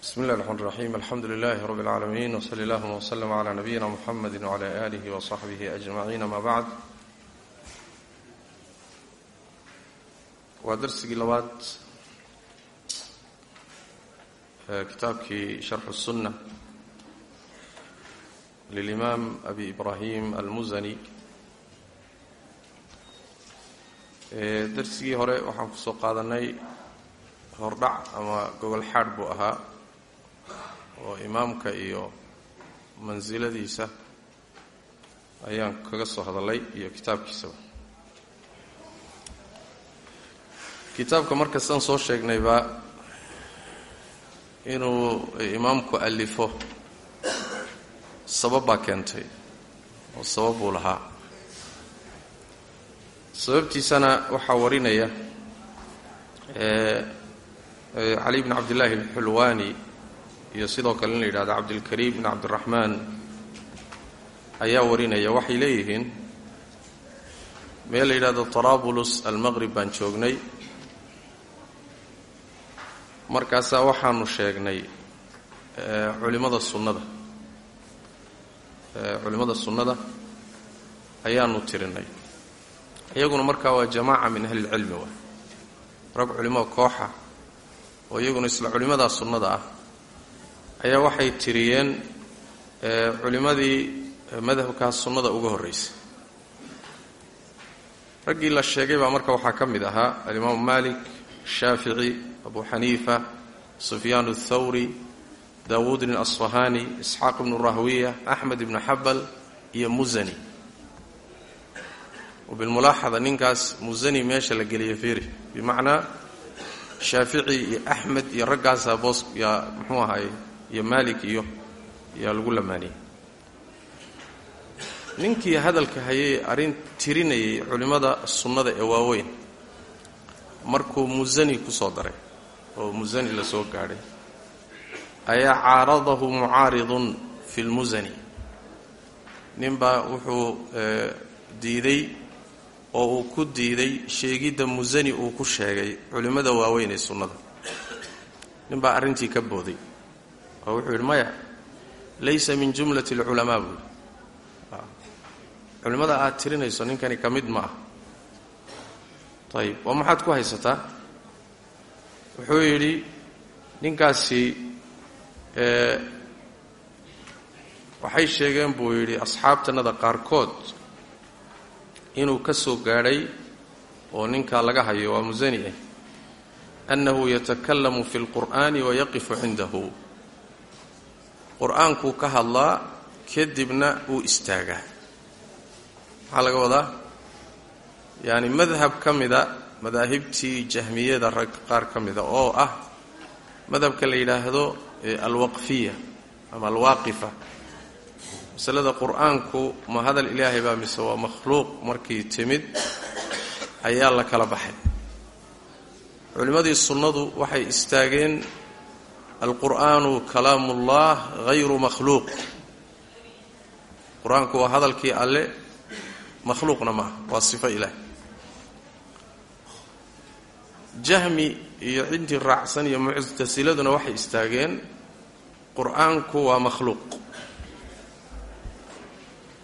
bismi اllahi الرحmn الرaxيm alxamdu لilh rb العaalamiin wslى اllهma وslm عlى nabiyina mxamedi وعlى آlih وصaxbih أجmaعin ama bعd waa darsigii labaad kitaabkii sharx الsunة lilimaam abi ibrahim almuzani darsigii hore waxaan kusoo qaadanay hordhac ama gogol xaadh buu ahaa oo imaamka iyo mansiladiisa ayaan kaga soo hadalay iyo kitaabkiisaba. Kitaabka markastaan soo sheegnayba inuu imaamku alifo sabab baa keentay oo sabab buu lahaa. Sababtiisana waxaa warinaya cali bn cabdillaahi alxulwaani iyo sidoo kale in la yidhahdo cabdilkariim bn cabdiraxmaan ayaa warinaya waxay leeyihiin meel la yidhahdo tarabulus almaqrib baan joognay. Markaasaa waxaanu sheegnay culimada sunnada culimmada sunnada ayaanu tirinay. Iyaguna markaa waa jamaaca min ahli lcilmi waay rag culimo kooxa oo iyaguna isla culimmadaa sunnada ah ayaa waxay tiriyeen culimmadii madhabkaas sunnada uga horraysay raggii la sheegay baa marka waxaa ka mid ahaa alimaamu malik shaafici abu xaniifa sufyaan athawri daawuudin asfahani isxaaq ibnu rahwiya axmed ibnu xabal iyo musani bilmulaaxada ninkaas musani meesha la geliya firi bimacnaa shaafici iyo axmed iyo raggaasaa boos yaa muxuu ahaay iyo maalik iyo yaa lagu lamaaniyey. Ninkii hadalka hayay arrin tirinayay culimmada sunnada ee waaweyn markuu musani ku soo daray oo musani la soo gaadhay ayaa caaradahu mucaaridun fi lmusani ninbaa wuxuu diiday oo uu ku diiday sheegidda musani uu ku sheegay culimmada waaweyn ee sunnada. Ninbaa arrintii ka booday oo wuxuu maya laysa min jumlati alculamaa buui culimmada aad tirinayso ninkani ka mid ma ah ayib maxaad ku haysataa? Wuxuu yidhi ninkaasi waxay sheegeen buu yidhi asxaabtannada qaarkood inuu ka soo gaadhay oo ninkaa laga hayo waa musani ah annahu yatakallamu fi lqur'aani wa yaqifu cindahu qur'aankuu ka hadlaa kadibna uu istaagaa. Maxaa laga wadaa yaani madhab ka mida madaahibtii jahmiyada rag qaar ka mida oo ah madhabka la yidhaahdo alwaqfiya ama alwaaqifa. Masalada qur'aanku ma hadal ilaahay baa mise waa makhluuq? markii timid ayaa la kala baxay. Culimmadii sunnadu waxay istaageen alqur'aanu kalaamullah hayru makhluuq. Qur'aanku waa hadalkii alle makhluuqna maaha waa sifo ilaah jahmi iyo ciddii raacsan iyo muctasiladuna waxay istaageen qur'aanku waa makhluuq.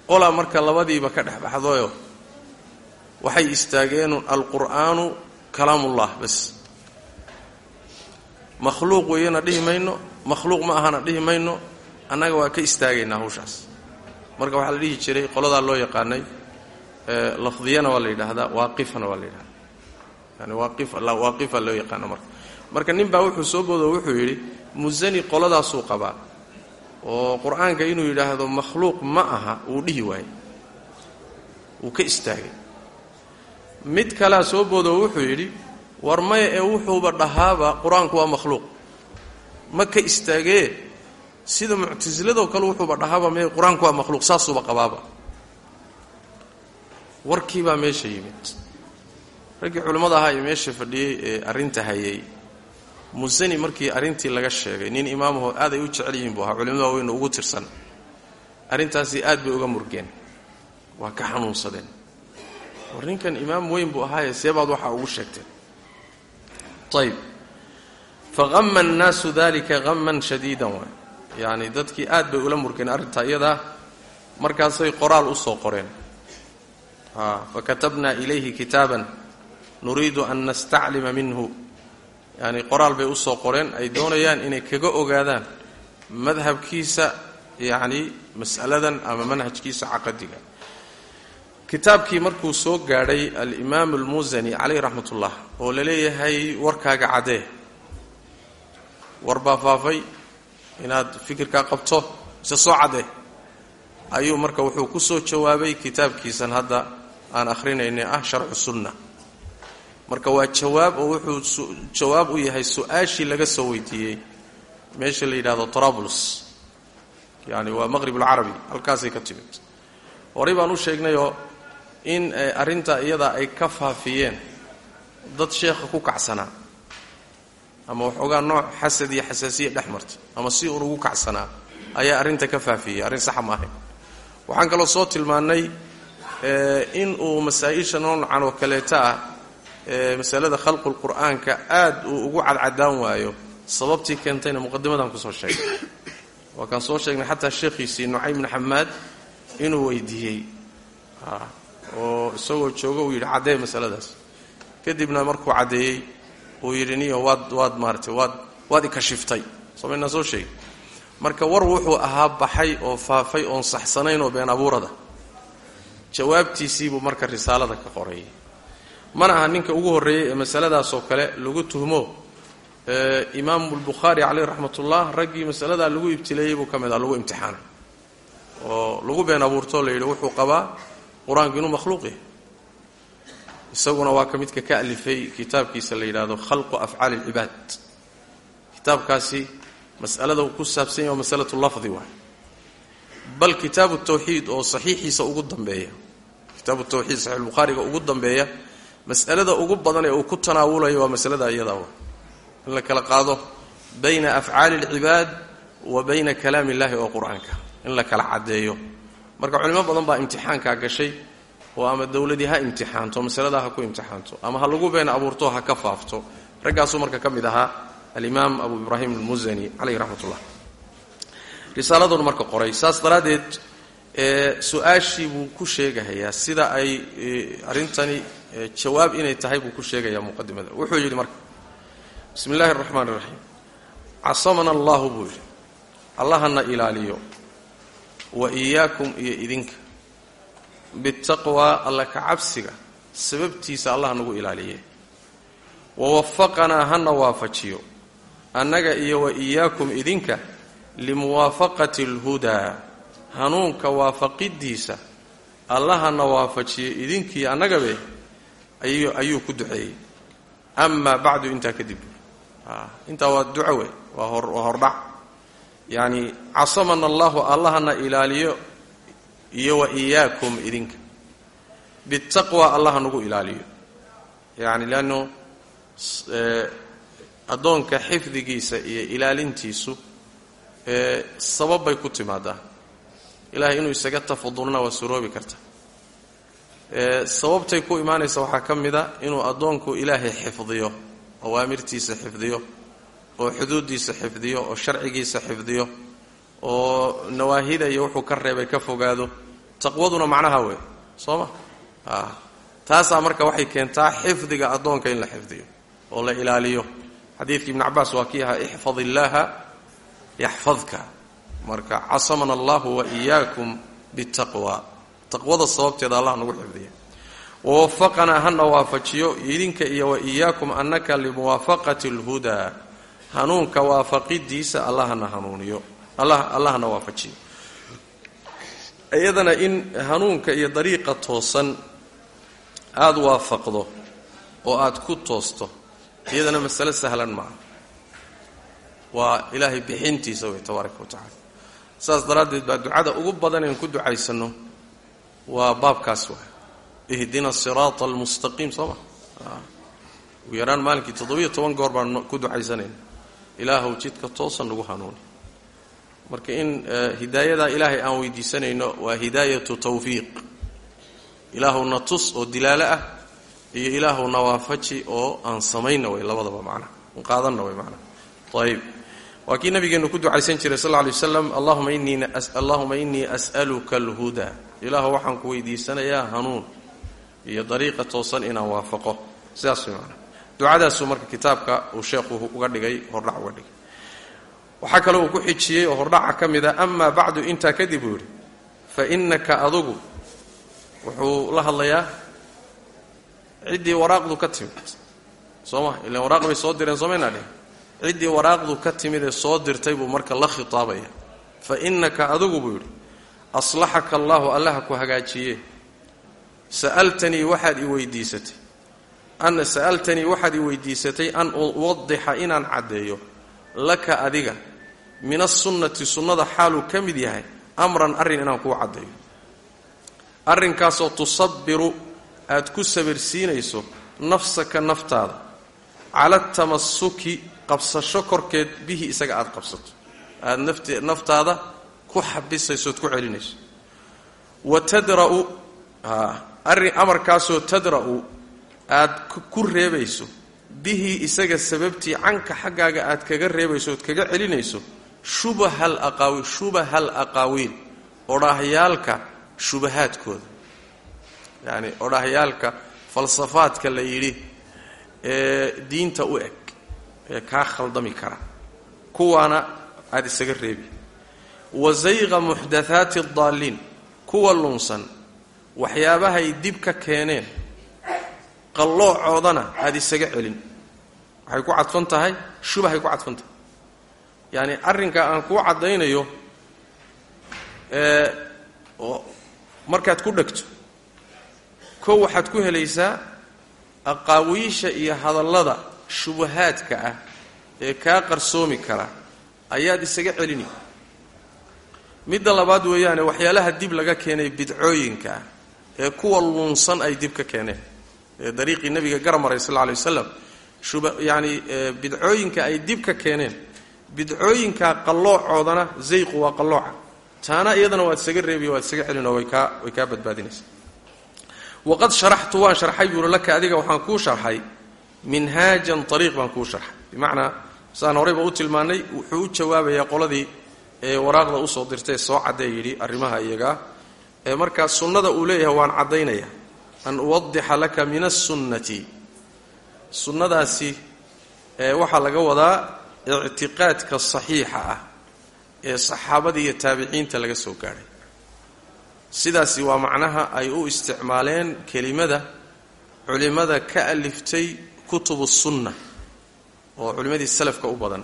Qolaa marka labadiiba ka dhex baxdayo waxay istaageen alqur'aanu kalaamullah bas makhluuq weeyana dhihi mayno makhluuq ma ahana dhihi mayno annaga waa ka istaagaynaa hawshaas. Marka waxaa la dhihi jiray qoladaa loo yaqaanay lafdiyana waa la yidhaahdaa waaqifana waa la yidhahdaa yani waaqifa loo yaqaano marka. Marka nin baa wuxuu soo boodo wuxuu yidhi musani qoladaasuu qabaa. Oo qur'aanka inuu yidhaahdo makhluuq ma aha uu dhihi waayey. Wuu ka istaagay. Mid kalea soo boodo wuxuu yidhi war maya ee wuxuuba dhahaaba qur'aanku waa makhluuq. Ma ka istaagee sida muctasiladoo kale wuxuuba dhahaaba me qur'aanku waa makhluuq saasuuba qabaaba. Warkiibaa meesha yimid. Raggii culimmada ahaa ee meesha fadhiyey ee arrinta hayay. Musani markii arrintii laga sheegay nin imaamahoo aad ay u jecel yihiin buu ahaa culimada weyna ugu tirsan. Arrintaasi aad bay uga murgeen. Waa ka xanuunsadeen. War ninkan imaam weyn buu ahaaye seebaad waxaa ugu sheegteen ayb fahama annaasu dalika haman shadiidan waay yacni dadkii aad bay ula murgeen arrintaa iyadaa markaasay qoraal u soo qoreen fakatabna ilayhi kitaaban nuriidu an nastaclima minhu yani qoraal bay u soo qoreen ay doonayaan inay kaga ogaadaan madhabkiisa yacni mas'aladan ama manhajkiisa caqadiga kitaabkii markuu soo gaadhay alimaam almusani calayh raxmat ullah oo la leeyahay warkaaga caddee war baa faafay inaad fikirkaa qabto ise soo caddee ayuu marka wuxuu ku soo jawaabay kitaabkiisan hadda aan akhrinaynay ah sharcu sunna. Marka waa jawaab oo wuxuu jawaab u yahay su'aashii laga soo weydiiyey. Meesha la yidhahdo trabulus yani waa maqrib alcarabi halkaasay ka timid. Horey baan u sheegnayoo in arrintaa iyadaa ay ka faafiyeen. Dad sheekha ku kacsanaa. Ama waxoogaa nooc xasad iyo xasaasiya dhex martay ama si uun ugu kacsanaa ayaa arrinta ka faafiyey. Arrin saxa ma ahayn. Waxaan kaloo soo tilmaannay in uu masaa-isha noocan oo kaleeta ah masalada khalqulqur'aanka aad uu ugu cadcadaan waayo. Sababtii keentayna muqadimadan ku soo sheegay. Waa kaan soo sheegnay xataa sheekhiisii nucaym xamaad inuu weydiiyey oo isagoo joogo uu yidhi caddee masaladaas. Kadibna markuu caddeeyey uu yidhi niyo waad waad maaratay waad waad ikashiftay somaynaan soo sheegay. Marka war wuxuu ahaa baxay oo faafay oon saxsanayn oo been abuurada. Jawaabtiisiibuu marka risaalada ka qorayay mana aha ninka ugu horreeyey ee masaladaasoo kale lagu tuhmo imaamu lbukhaari caleyh raxmatullah raggii masaladaa lagu ibtileeyey buu ka mid ah lagu imtixaanay. Oo lagu been abuurtoo la yidhi wuxuu qabaa qur'aanku inuu makhluuq yahay. Isaguna waa ka midka ka alifay kitaabkiisa la yidhaahdo khalqu afcaali alcibaad kitaabkaasi masalada ku saabsan yahy waa masalatu lafdi waay. Bal kitaabu tawxiid oo saxiixiisa ugu dambeeya kitaabu tawxiid saxiix bukhaariga ugu dambeeya mas'alada ugu badan ee uu ku tanaawulayo waa masalada iyadaa wa in la kala qaado bayna afcaali alcibaad wa bayna kalaami illahi oo qur'aanka. In la kala caddeeyo marka culimo badan baa imtixaankaa gashay oo ama dowladii ha imtixaanto masaladaa ha ku imtixaanto ama ha lagu been abuurto ha ka faafto. Raggaasuu marka ka mid ahaa alimaam abu ibraahim almusani caleyh raxmat ullah risaaladunu marka qoray. Saas daraaddeed su'aashii buu ku sheegahayaa sida ay arrintani jawaab inay tahay buu ku sheegayaa muqadimada wuxuu yidhi marka bismi illaahi araxmaan iraxiim casamana buu yidhi ilaaliyo wa iyaakum iyo idinka. Bitaqwaa alla ka cabsiga sababtiisa allah nagu ilaaliye wawafaqanaa hana waafajiyo annaga iyo wa iyaakum idinka limuwaafaqati alhudaa hanuunka waafaqidiisa allahana waafajiyo idinkii annagabe ayuu ku duceeyey. Amaa bacdu intaa kadib. Intaa waa duco wey waa hordhac yacni casamana allahu allahana ilaaliyo iyo wa iyaakum idinka. Bitaqwa allaha nagu ilaaliyo. Yacni leannu addoonka xifdigiisa iyo ilaalintiisu sabab bay ku timaadaa. Ilahay inuu isaga tafadulna waa suroobi karta. Sababtay ku imaanaysa waxaa ka mida inuu addoonku ilaahay xifdiyo awaamirtiisa xifdiyo oo xuduuddiisa xifdiyo oo sharcigiisa xifdiyo oo nawaahida iyo wuxuu ka reebay ka fogaado taqwaduna macnaha wey soo ma? Taasaa marka waxay keentaa xifdiga addoonka in la xifdiyo oo la ilaaliyo. Xadiidkii ibn cabaas waa kii ahaa ixfad illaaha yaxfadka marka casamana allahu wa iyaakum bitaqwa taqwada sababteeda allah nagu xifdiya wawafaqanaa hana waafajiyo idinka iyo wa iyaakum annaka limuwaafaqati alhudaa hanuunka waafaqidiisa allahana hanuuniyo. Allahna waafajiyo. Iyadana in hanuunka iyo dariiqa toosan aada waafaqdo oo aad ku toosto iyadana masale sahlan maaha waa ilaahay bixintiisa wey tabaaraka wa tacala saas daraaddeed baa ducada ugu badan een ku ducaysanno waa baabkaas waa ihdina siraata almustaqiim soo ma? Ugu yaraan maalinkii toddobiyo toban goor baan ku ducaysanayna ilaahuw jidka toosan nagu hanuuni marka in hidaayadaa ilaahay aan weydiisanayno waa hidaayatu tawfiiq. Ilaahowna tus oo dilaalo ah iyo ilaahowna waafaji oo aan samayna way labadaba macnaha qaadanna way macnaha ayb waa kii nabigeenu ku ducaysan jiray sal lay waslam allahuma innii as'aluka alhudaa ilaahu waxaan ku weydiisanayaa hanuun iyo dariiqa toosan inaan waafaqo. Sidaas way maanaa ducadaasuu marka kitaabka uu sheekhu uga dhigay hordhac uga dhigay. Waxaa kaloo uu ku xijiyey oo hordhaca ka mid a amaa bacdu intaa kadib uu yidhi fa innaka adugu wuxuu la hadlayaa ciddii waraaqdu ka timid. Soo ma ilan waraaq bay soo direen soomaynaa dheh ciddii waraaqdu ka timid ee soo dirtay buu marka la khitaabaya. Fa innaka adugu buu yidhi aslaxaka allaahu allaha ku hagaajiye. Sa'altanii waxaad i weydiisatay ana sa'altanii waxaad i weydiisatay an uwadixa inaan caddeeyo laka adiga min asunnati sunnada xaaluu ka mid yahay amran arrin inaan kuu caddeeyo. Arrinkaasoo tusabiru aad ku sabirsiinayso nafsaka naftaada. Cala tamasuki qabsasho korkeed bihi isaga aada qabsato. Aada naft naftaada ku xabisayso ku celinayso. Wa tadra'u arrin amarkaasoo tadra'u aad ku reebayso bihi isaga sababtii canka xaggaaga aad kaga reebayso ood kaga celinayso shubaha alaqaawiil shubaha alaqaawiil odhaahyaalka shubahaadkooda. Yacani odhaahyaalka falsafaadka la yidhi ee diinta u eg ee kaa khaldami kara. Kuwaana aada isaga reebi. Wa zayqa muxdathaati adaalliin kuwa lunsan waxyaabahay dib ka keeneen qalloocoodana aada isaga celin. Waxay ku cadfan tahay shubahay ku cadfan tahay. Yacani arrinka aan kuu caddaynayo markaad ku dhegto kow waxaad ku helaysaa aqaawiisha iyo hadallada shubahaadka ah ee kaa qarsoomi kara ayaad isaga celini. Midda labaad weeyaane waxyaalaha dib laga keenay bidcooyinka ah ee kuwa luunsan ay dib ka keeneen. ee dariiqii nabiga garmaray sal lla lay wasalam yani bidcooyinka ay dib ka keeneen. Bidcooyinka qalloocoodana zayqu waa qallooca. Taana iyadana waad isaga reebiyo waad isaga celin oo way kaa way kaa badbaadinaysa. Waqad sharaxtu waan sharxay buuri laka adiga waxaan kuu sharxay. Minhaajan ariiq baan kuu sharxay. Bimacnaa saan horeyba u tilmaannay wuxuu u jawaabayaa qoladii ee waraaqda u soo dirtay soo caddee yidhi arrimaha iyagaa markaa sunnada uu leeyahay waan caddaynaya an uwadixa laka min asunnati sunnadaasi ee waxaa laga wadaa ictiqaadka saxiixa ah ee saxaabada iyo taabiciinta laga soo gaadhay sidaasi waa macnaha ay u isticmaaleen kelimada culimmada ka aliftay kutubu sunna oo culimmadii salafka u badan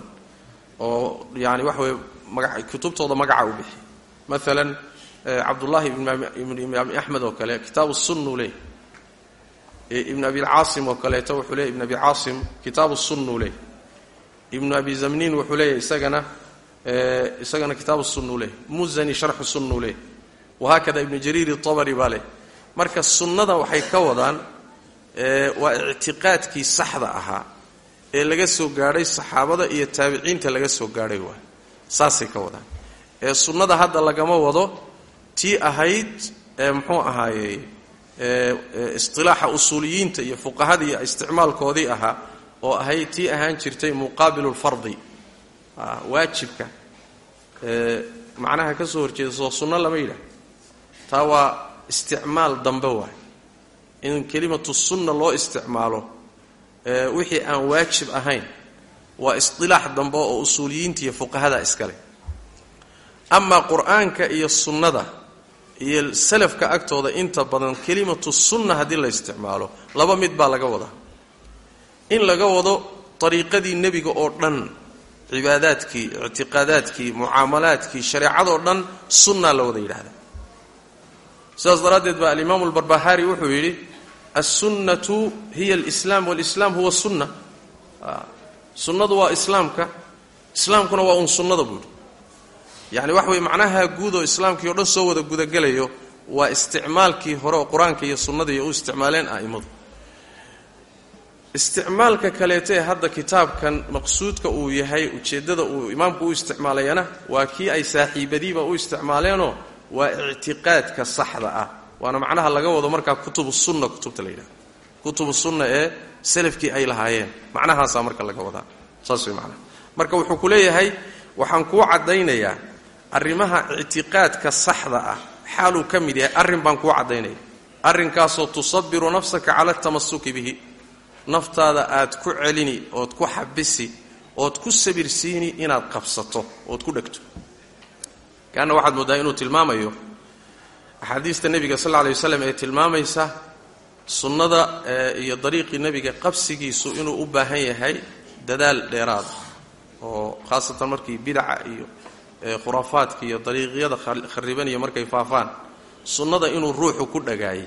oo yani waxa weye maga kutubtooda magaca u bixi. Maalan cabdullaahi ibn imaam axmed oo kale kitaabu sunna u leeyay ibn abi caasim oo kaleeto wuxuu leeyay ibn abi caasim kitaabu sunna u leeyay ibnu abi zamniin wuxuu leeyahy isagana isagana kitaabu sunna u leeyay muzani sharxu sunna u leeyay wahaakada ibnu jariir itabari baa leh marka sunnada waxay ka wadaan waa ictiqaadkii saxda ahaa ee laga soo gaadhay saxaabada iyo taabiciinta laga soo gaadhay waay saasay ka wadaan. Ee sunnada hadda lagama wado tii ahayd ee muxuu ahaayey isilaaxa usuuliyiinta iyo fuqahada iyo isticmaalkoodii ahaa oo ahayd tii ahaan jirtay muqaabilu lfardi waajibka. Macnaha ka soo horjeeda soo sunno lama yidhaah taa waa isticmaal dambe waay. In kelimatu sunna loo isticmaalo wixii aan waajib ahayn waa isdilaax dambe oo usuuliyiinta iyo fuqahada iskale amaa qur'aanka iyo sunnada iyo salafka agtooda inta badan kelimatu sunna haddii la isticmaalo laba mid baa laga wadaa. In laga wado dariiqadii nebiga oo dhan cibaadaadkii ictiqaadaadkii mucaamalaadkii shareecadoo dhan sunnaa la wada yidhahda sidaas daraaddeed baa alimaamu albarbahaari wuxuu yidhi alsunnatu hiya alislaam walislaam huwa sunna. Sunnadu waa islaamka islaamkuna waa un sunnada buu yacni wax weye macnaha guud oo islaamkii o dhan soo wada gudagelayo waa isticmaalkii hore oo qur'aanka iyo sunnadii u isticmaaleen a'immadu isticmaalka kaleeta ee hadda kitaabkan maqsuudka uu yahay ujeeddada uu imaamku u isticmaalayana waa kii ay saaxiibadiiba u isticmaaleenoo waa ictiqaadka saxda ah. Waana macnaha laga wado markaa kutubu sunna kutubta la kutubu sunna ee salafkii ay lahaayeen. Macnahaasaa marka laga wadaa. Saas way macnaha. Marka wuxuu ku leeyahay waxaan kuu caddaynayaa arrimaha ictiqaadka saxda ah xaaluu ka mid yahay arrin baan kuu caddaynaya arrinkaasoo tusabiru nafsaka cala tamasuki bihi. Naftaada aad ku celini ood ku xabisi ood ku sabirsiini inaad qabsato ood ku dhegto. Kaanna waxaad mooddaa inuu tilmaamayo axaadiista nebiga sal alla lay waslam ee tilmaamaysa sunnada iyo dariiqii nebiga qabsigiisu inuu u baahan yahay dadaal dheeraada oo khaasatan markii bidaca iyo khuraafaadka iyo dariiqyada kharibanaya markay faafaan sunnada inuu ruuxu ku dhagaayay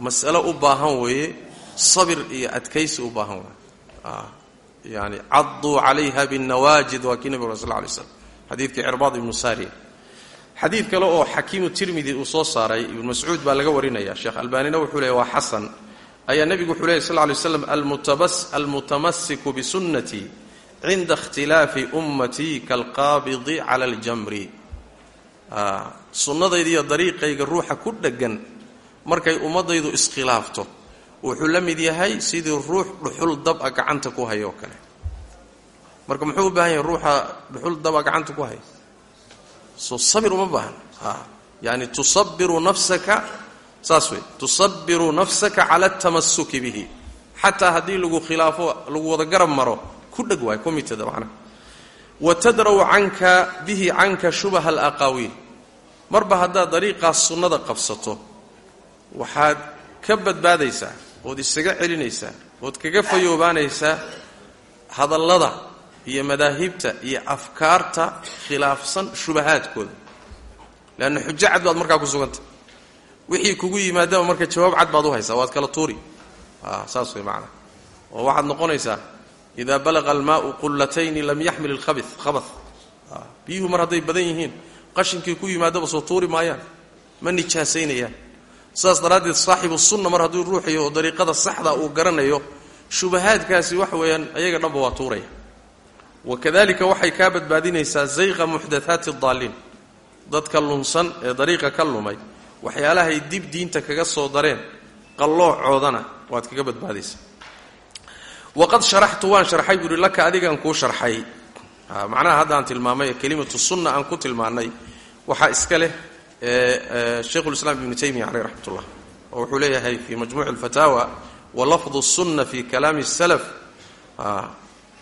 mas'alo u baahan weeye sabir iyo adkaysi u baahan waay yani caduu calayha binnawaajid waa kii nebig sal lay slam xadiidkii cirbaad ibnu saariya. Xadiid kale oo xakiimu tirmidi uu soo saaray ibnu mascuud baa laga warinaya sheekh albaanina wuxuu leeyay waa xasan. Ayaa nebigu wuxuu leeyay sal lay slam almutamasiku bisunnatii cinda ikhtilaafi ummatii kaalqaabidi cala aljamri sunnadayda iyo dariiqayga ruuxa ku dheggan markay ummadaydu iskhilaafto wuxuu la mid yahay sidii ruux dhuxul daba gacanta ku hayo oo kale marka muxuu u baahan yahay ruuxa dhuxul daba gacanta ku haya soo sabir uma baahan yani tusabiru nafsaka saas wey tusabiru nafsaka cala atamasuki bihi xataa haddii lagu khilaafo lagu wada garab maro ku dheg waay commiteda macnaha wa tadraw canka bihi canka shubaha alaqaawiil marba haddaad dariiqaas sunnada qabsato waxaad ka badbaadaysaa ood isaga celinaysaa ood kaga fayoobaanaysaa hadallada iyo madaahibta iyo afkaarta khilaafsan shubahaadkooda. Leanna xujo cad baad markaa ku sugantah wixii kugu yimaadaba marka jawaab cad baad u haysaa waad kala tuuri. Saas way macnaa oo waxaad noqonaysaa idaa balaqa almaau qullatayni lam yaxmil ilkhabi khabah biyuhu mar hadday badan yihiin qashinkii ku yimaadaba soo tuuri maayaan ma nijaasaynayaan saas daraaddeed saaxibu sunna mar hadduu ruuxayo oo dariiqada saxda uu garanayo shubahaadkaasi wax weeyaan ayaga dhanba waa tuuraya wakadalika waxay kaa badbaadinaysaa zayqa muxdathaati daaliin dadka lunsan ee dariiqa ka lumay waxyaalahay dib diinta kaga soo dareen qalloocoodana waad kaga badbaadaysaa waqad sharaxtu waan sharxay buuhi laka adigaan kuu sharxay. Macnaha haddaan tilmaamay kelimatu sunna aan ku tilmaannay waxaa iska leh shaykhulislaam ibnu taymiya caleyh raxmat ullah oo wuxuu leeyahay fii majmuuci alfataawa walafdu sunna fi kalaami salaf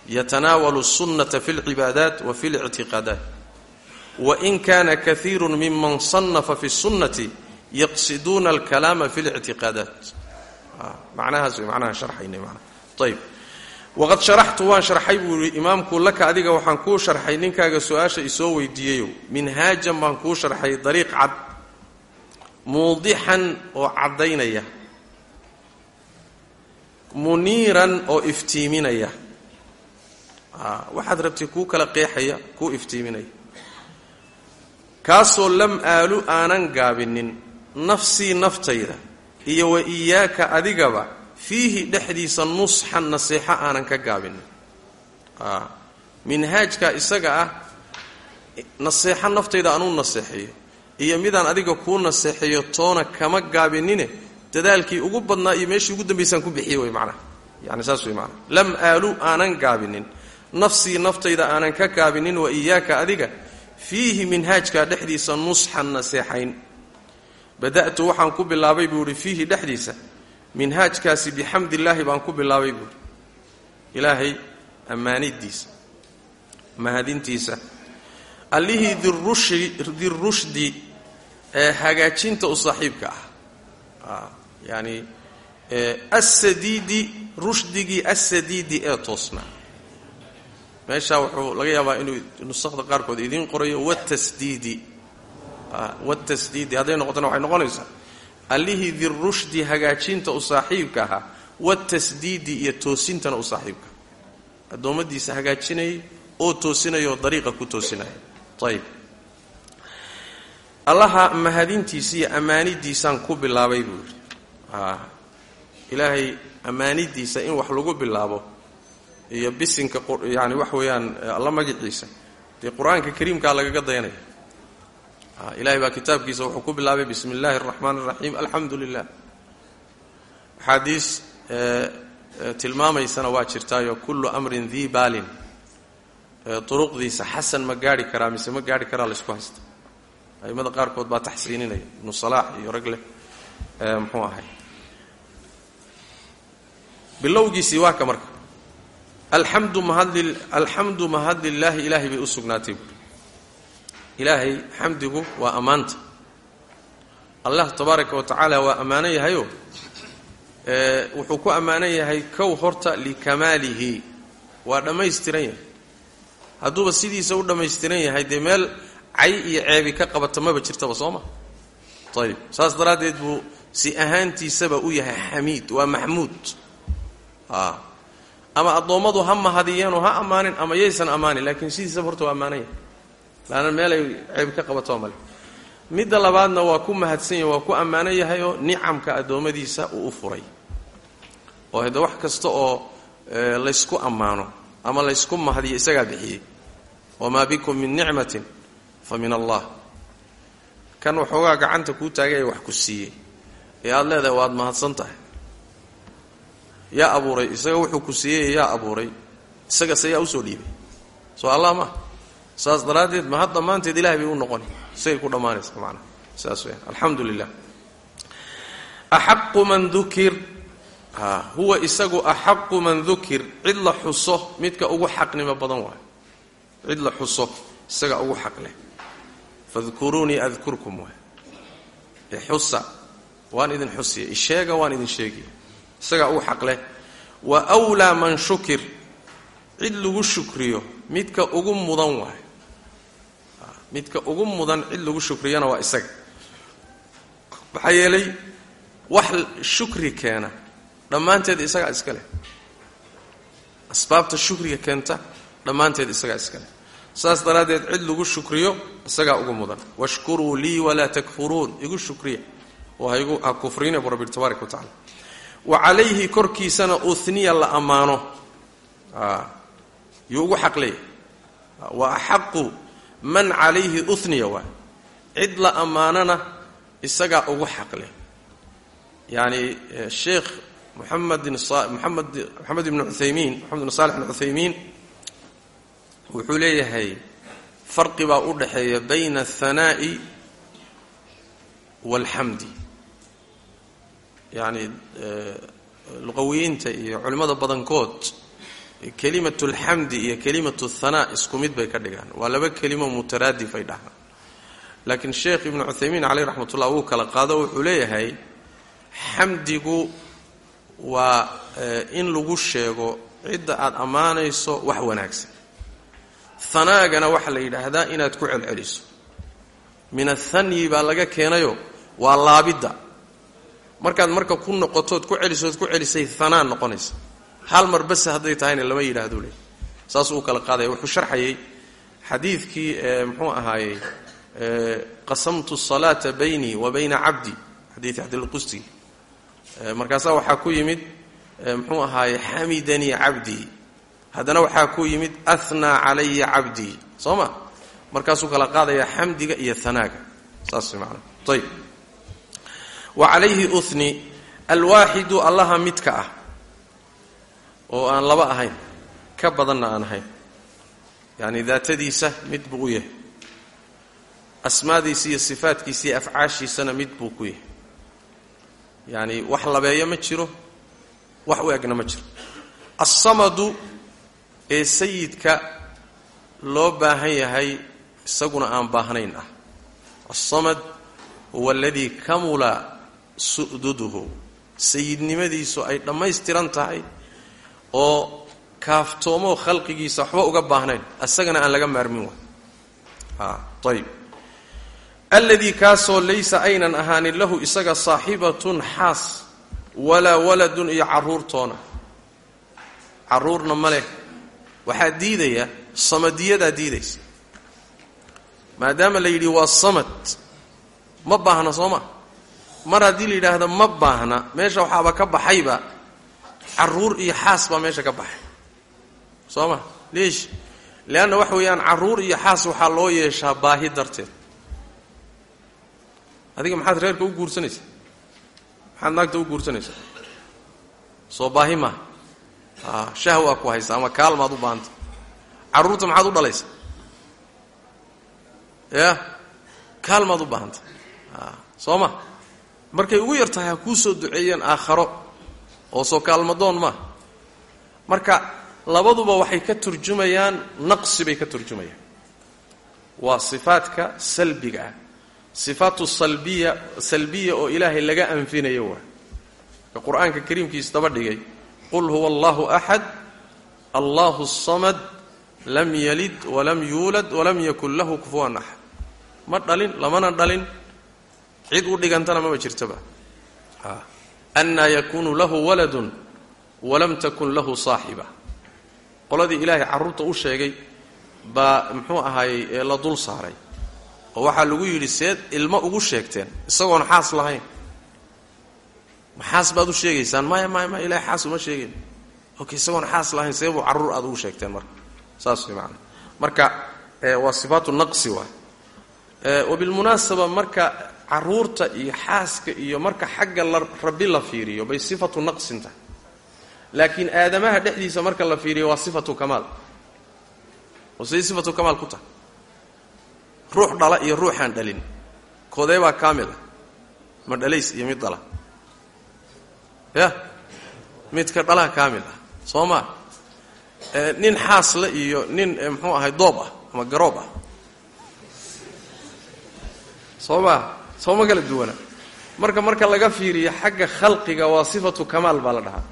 yatanaawalu sunnata fi lcibaadaat wa fi lictiqaadaat wain kana kaiiru miman sanafa fi sunnati yaqsiduuna alkalaama fi lictiqaadaat macnahaas way macnaha sharxaynay manaa ayb waqad sharaxtu waan sharxay buu yihi imaamku laka adiga waxaan kuu sharxay ninkaaga su'aasha isoo weydiiyeyo minhaajan baan kuu sharxay dariiq cad. Muudixan oo caddaynaya. Muniiran oo iftiiminaya. Waxaad rabtay kuu kala qeexaya kuu iftiiminaya. Kaasoo lam aalu aanan gaabinin nafsii naftayda iyo wa iyaaka adigaba fiihi dhexdiisa nusxan naseexo aanan ka gaabinin minhaajka isaga ah naseexo naftayda anuu naseexeeyo iyo midaan adiga kuu naseexeeyo toona kama gaabinine dadaalkii ugu badnaa iyo meeshii ugu dambaysaan ku bixiye wey macnaha. Yani saas wey macnaha. Lam aalu aanan gaabinin nafsii naftayda aanan ka gaabinin wa iyaaka adiga fiihi minhaajka dhexdiisa nusxan naseexayn bada'tu waxaan ku bilaabay buu ihi fiihi dhexdiisa minhaajkaasi bixamdi illaahi baan ku bilaabay buuhi ilaahay ammaanidiisa mahadintiisa. Allihii dirushdi ee hagaajinta u saaxiibka ah. Yani assadiidi rushdigii assadiidi ee toosnaa meeshaa wuxuu laga yaabaa inuu nusakda qaarkood idiin qorayo watasdiidi watasdiidi hadday noqotona waxay noqonaysaa allihii dirushdi hagaajinta u saaxiibka ahaa watasdiidi iyo toosintana u saaxiibka addoommadiisa hagaajinayay oo toosinayoo dariiqa ku toosinaya ayib allaha mahadintiisa iyo ammaanidiisaan ku bilaabay buu yidhi. Ilaahay ammaanidiisa in wax lagu bilaabo iyo bisinka yani wax weeyaan alla magaciisa. Dee qur'aanka kariimkaa lagaga dayanaya ilahay baa kitaabkiisa wuxuu ku bilaabay bismi illaahi araxmaan araxiim alxamdu lilah axaadiis tilmaamaysana waa jirtaayo kullu amrin dii baalin. Duruqdiisa xasan ma gaari karaa mise ma gaari karaa laysku haysta a'immada qaarkood baa taxsiininaya ibnu salaax iyo rag leh muxuu ahay. Bilowgiisii waa ka marka. Alxamdu mahadli alxamdu mahad lilaahi ilaahay bay u sugnaatay ilaahay xamdigu waa ammaanta allah tabaaraka wa tacaala waa ammaanan yahayo. Wuxuu ku ammaanan yahay kow horta likamaalihi. Waa dhammaystiran yahay. Hadduuba sidiisa u dhammaystiran yahay dee meel cay iyo ceebi ka qabata maba jirtaba soo ma? Ayib saas daraaddeed buu si ahaantiisaba u yahay xamiid waa maxmuud. Ama addoommadu ha mahadiyeenoo ha ammaanin ama yaysan ammaanin laakiin sidiisaba horta waa ammaanan yahay laanna meelay ceebi ka qabataba male. Midda labaadna waa ku mahadsan yahay waa ku ammaanan yahayoo nicamka addoommadiisa uu u furay. Oo hadde wax kasta oo laysku ammaano ama laysku mahadiyo isagaa bixiyey. Wamaa bikum min nicmatin fa min allah. Kan waxoogaa gacanta kuu taagaya wax ku siiyey. Ee aada leedahay waad mahadsan tahay. Yaa abuuray isaga wuxuu ku siiyey yaa abuuray. Isagase yaa u soo dhiibay. Soo allah ma saas daraaddeed mahad dhammaanteed ilahay bay u noqoni isagay ku dhammaanaysa macnaha saas weyaan alxamdu lilah axaqu man dukir huwa isagu axaqu man dukir cid la xuso midka ugu xaqnimo badan waayo cid la xuso isaga ugu xaq leh fadkuruunii adkurkum waay ixusa waan idin xusiya. Isheega waan idin sheegaya isagaa ugu xaq leh wa wlaa man shukir. Cid lagu shukriyo midka ugu mudan waayo midka ugu mudan cid lagu shukriyana waa isaga. Maxaa yeelay wax shukri keena dhammaanteed isagaa iska leh. Asbaabta shukriga keenta dhammaanteed isagaa iska leh. Saas daraaddeed cid lagu shukriyo isagaa ugu mudan. Washkuruu lii walaa takfuruun. Igu shukriya. Oo haigu ha kufrina bu rabbi tabaaraka wa tacala wa calayhi korkiisana uniya la ammaano. Yuu ugu xaq leeyahay wa axaqu man calayhi uniya waay cid la ammaanana isagaa ugu xaq leh. Yani sheekh muxamedin muxamed moxamed ibn uthaymiin moxamed ibn salix ibn uthaymiin wuxuu leeyahay farqi baa u dhaxeeya bayna alhanaa'i waalxamdi yacni luqawiyiinta iyo culimmada badankood kelimatu alxamdi iyo kelimatu hanaa isku mid bay ka dhigaan. Waa laba kelimo mutaraadif ay dhahaan. Laakiin sheekh ibnu cuthaymiin caleyh raxmat ullah wuu kala qaado wuxuu leeyahay xamdigu waa in lagu sheego cidda aad ammaanayso wax wanaagsan. Hanaagana waxaa la yidhaahdaa inaad ku celceliso. Min athanyi baa laga keenayo waa laabidda. Markaad marka ku noqotood ku celisood ku celisay hanaa noqonaysa hal mar base hadday tahayna lama yidhaahdo le saas uu kala qaadaya wuxuu sharxayay xadiidkii muxuu ahaayey qasamtu salaata baynii wa bayna cabdi xadiid cabdilqusti markaasaa waxaa ku yimid muxuu ahaaye xamidanii cabdii haddana waxaa ku yimid ahnaa calaya cabdii soo ma? Markaasuu kala qaadayaa xamdiga iyo hanaaga saas maana ayb wa calayhi uhni alwaaxidu allaha midka ah oo aan laba ahayn ka badanna aan ahayn. Yacni daatadiisa mid buu u yahay. Asmaadiisa iyo sifaadkiisa iyo afcaashiisana mid buu ku yahay. Yacni wax labeeyo ma jiro wax u egna ma jiro. Assamadu ee sayidka loo baahan yahay isaguna aan baahnayn ah. Alsamad huwa aladii kamula su'duduhu. Sayidnimadiisu ay dhammaystiran tahay oo kaaftoomoo khalqigiisa waxba uga baahnayn isagana aan laga maarmin waay ayb alladii kaasoo laysa aynan ahaanin lahu isaga saaxibatun xaas walaa waladun iyo carruurtoona. Carruurna ma leh. Waxaa diidaya samadiyadaa diidaysa. Maadaama la yidhi waa samad ma baahna soo ma? Mar haddii la yidhaahdo ma baahna meesha waxaaba ka baxayba carruur iyo xaas baa meesha ka baxay. Soo ma? Liish. Leanna waxa weeyaan carruur iyo xaas waxaa loo yeeshaa baahi darteed. Adiga maxaad reerka u guursanaysaa maxaad naagta u guursanaysaa soo baahi maaha shahwaa ku haysa ama kaalmaad u baahanta carruurta maxaad u dhalaysa? Ya? Kaalmaad u baahanta soo ma? Markay ugu yar tahay ha kuu soo duceeyeen aakharo oo soo kaalmadoon maa marka labaduba waxay ka turjumayaan naqsi bay ka turjumayaan. Waa sifaadka salbiga ah. Sifaatu salbiya salbiya oo ilaahay laga anfinayo waa. Ka qur'aanka kariimkiis daba dhigay qul huwa allahu axad allahu samad lam yalid walam yuulad walam yakun lahu kufuwan axad ma dhalin lamana dhalin. Cid u dhigantana mama jirtoba annaa yakunu lahu waladun walam takun lahu saaxiba qoladii ilaahay carruurta u sheegay baa muxuu ahaayey ee la dul saaray oo waxaa lagu yidhi seed ilmo ugu sheegteen isagoon xaas lahayn maxaas baad u sheegaysaan maya maya maya ilahay xaas uma sheegayn ok isagoon xaas lahayn see buu carruur aad ugu sheegteen marka saas way macanaa marka waa sifaatu naqsi waay wabilmunaasaba marka carruurta iyo xaaska iyo marka xagga la rabbi la fiiriyo bay sifatu naqsin tahay laakiin aadamaha dhexdiisa marka la fiiriyo waa sifatu kamaal. Oo siday sifatu kamaal ku tahay ruux dhala iyo ruuxaan dhalin. Koodee baa kaamil ah? Ma dhalays iyo mid dhala? Ya? Midka dhalaha kaamil ah. Soo maa nin xaasle iyo nin muxuu ahay doob ah ama garoob ah? Soo maa soo ma kala duwana. Marka marka laga fiiriyo xagga khalqiga waa sifatu kamaal baa la dhahaa.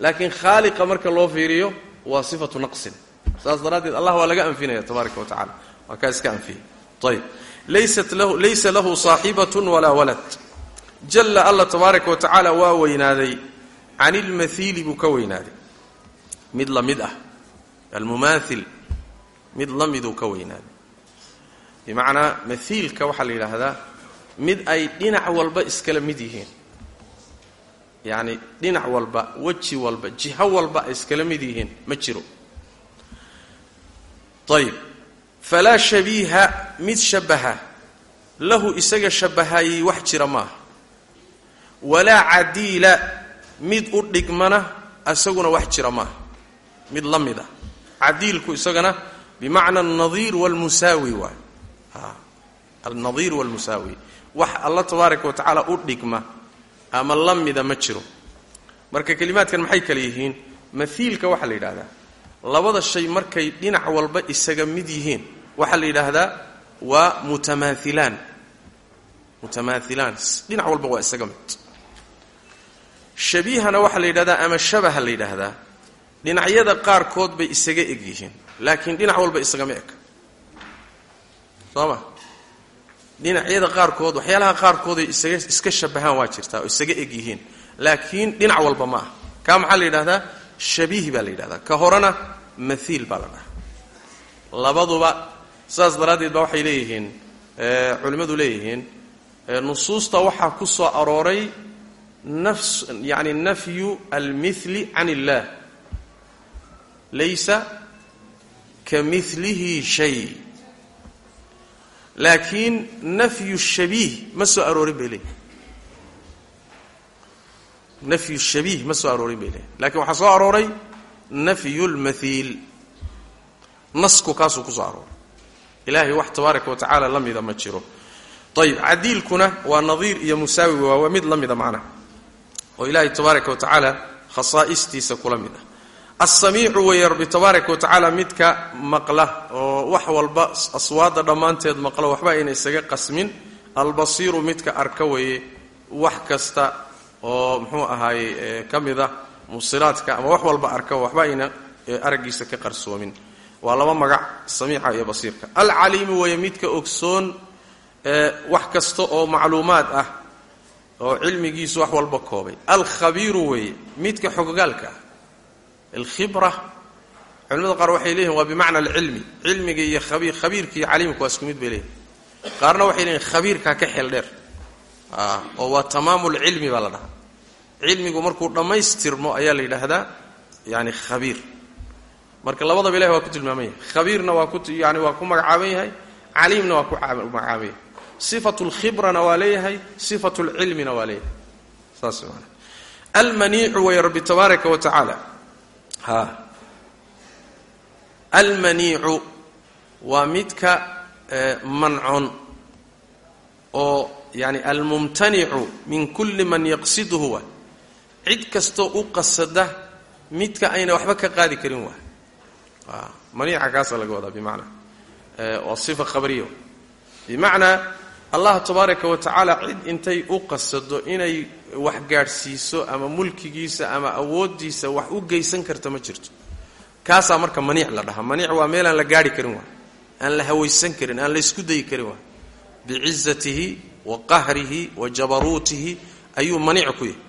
Laakiin khaaliqa marka loo fiiriyo waa sifatu naqsin. Saas daraaddeed allah waa laga anfinaya tabaaraka wa tacala waa kaa iska anfiyay ayb laysat lahu laysa lahu saaxibatun walaa walad. Jalla allah tabaaraka wa tacaala waa weynaaday. Can ilmathiili buu ka weynaaday. Mid la ah. Almumaathil. Mid la ka weynaaday. Bimacnaa mathiilka waxaa la yidhaahdaa mid ay dhinac walba iskala mid yihiin. Yacni dhinac walba weji walba jiho walba ay iskala mid yihiin ma jiro. Ayib falaa shabiiha mid shabaha. Lahu isaga shabbahayey wax jira maaha. Walaa cadiila mid u dhigmana isaguna wax jira maaha. Mid la mid ah cadiilku isagana bimacna alnadiir waalmusaawi waay alnadiir waalmusaawi wax alla tabaaraka wa tacaala u dhigma ama la mida ma jiro. Marka kelimaadkan maxay kale yihiin? Mahiilka waxaa la yidhahdaa labada shay markay dhinac walba isaga mid yihiin waxaa la yidhaahdaa waa mutamaailaan mutamaailaan dhinac walba waa isaga mid. Shabiihana waxaa la yidhahdaa ama shabaha la yidhaahdaa dhinacyada qaarkood bay isaga eg yihiin laakiin dhinac walba isagama eg. Soo ma dhinacyada qaarkood waxyaalaha qaarkooday isaga iska shabahaan waa jirtaa oo isaga eg yihiin. Laakiin dhinac walba ma ah kaa maxaa la yidhahdaa? Shabiih baa la yidhahdaa. Ka horena mathiil baa la dhahaa. Labaduba saas daraaddeed baa waxay leeyihiin culimmadu leeyihiin nusuusta waxaa ku soo arooray nafs yani nafyu almithli can illaah laysa ka milihi shay laakiin nafyu shabiih ma soo aroorin bay leeyihiin nafyu shabiih ma soo aroorin bay leeyihiin lakiin waxaa soo arooray nafyu lmathiil nasku kaasuu ku soo arooray. Ilaahay wax tabaaraka wa tacaala la mida ma jiro. Ayib cadiilkuna waa nadiir iyo musaawi waa mid la mida macnaha. Oo ilaahay tabaaraka wa tacaala khasaa'istiisa kula mid ah alsamiicu weeye rabbi tabaaraka wa tacaala midka maqla oo wax walba aswaadda dhammaanteed maqlo waxba ayna isaga qasmin. Albasiiru midka arka weeye wax kasta oo muxuu ahaaye ka mida mubsiraadka ama wax walba arka waxba ayna araggiisa ka qarsoomin. Waa laba magac samiica iyo basiirka. Alcaliimu weeye midka ogsoon wax kasta oo macluumaad ah oo cilmigiisu wax walba koobay. Alkhabiiru weeye midka xogogaalka ah alkhibra culimada qaar waxay leeyihiin waa bimacna alcilmi cilmiga iyo khabiir khabiirka iyo caliimka waa isku mid bay leeyihiin qaarna waxay leeyihiin khabiirkaa ka xeel dheer oo waa tamaamulcilmi baa la dhahaa cilmigu markuu dhammaystirmo ayaa la yidhaahdaa yani khabiir marka labadaba ilahi waa ku tilmaaman yahay khabiirna waa ku yani waa ku magacaaban yahay caliimna waa ku magacaaban yahay sifatu lkhibrana waa leeyahay sifatu lcilmina waa leeyahay saas maana almaniicu way rabbi tabaaraka wa tacaala almaniicu waa midka mancon oo yani almumtanicu min kulli man yaqsiduhu waa. Cid kastoo u qasada midka ayna waxba ka qaadi karin waa. Maniica kaasa laga wadaa bimacnaa waa sifa khabariya bimacnaa allah tabaaraka wa tacaala cid intay u qasado inay wax gaadhsiiso ama mulkigiisa ama awooddiisa wax u geysan karta ma jirto. Kaasaa marka maniic la dhahaa. Maniic waa meelaan la gaarhi karin waa. Aan la hawaysan karin aan la isku dayi karin waa. Bicizatihi wa qahrihi wa jabaruutihi ayuu maniic ku yahay.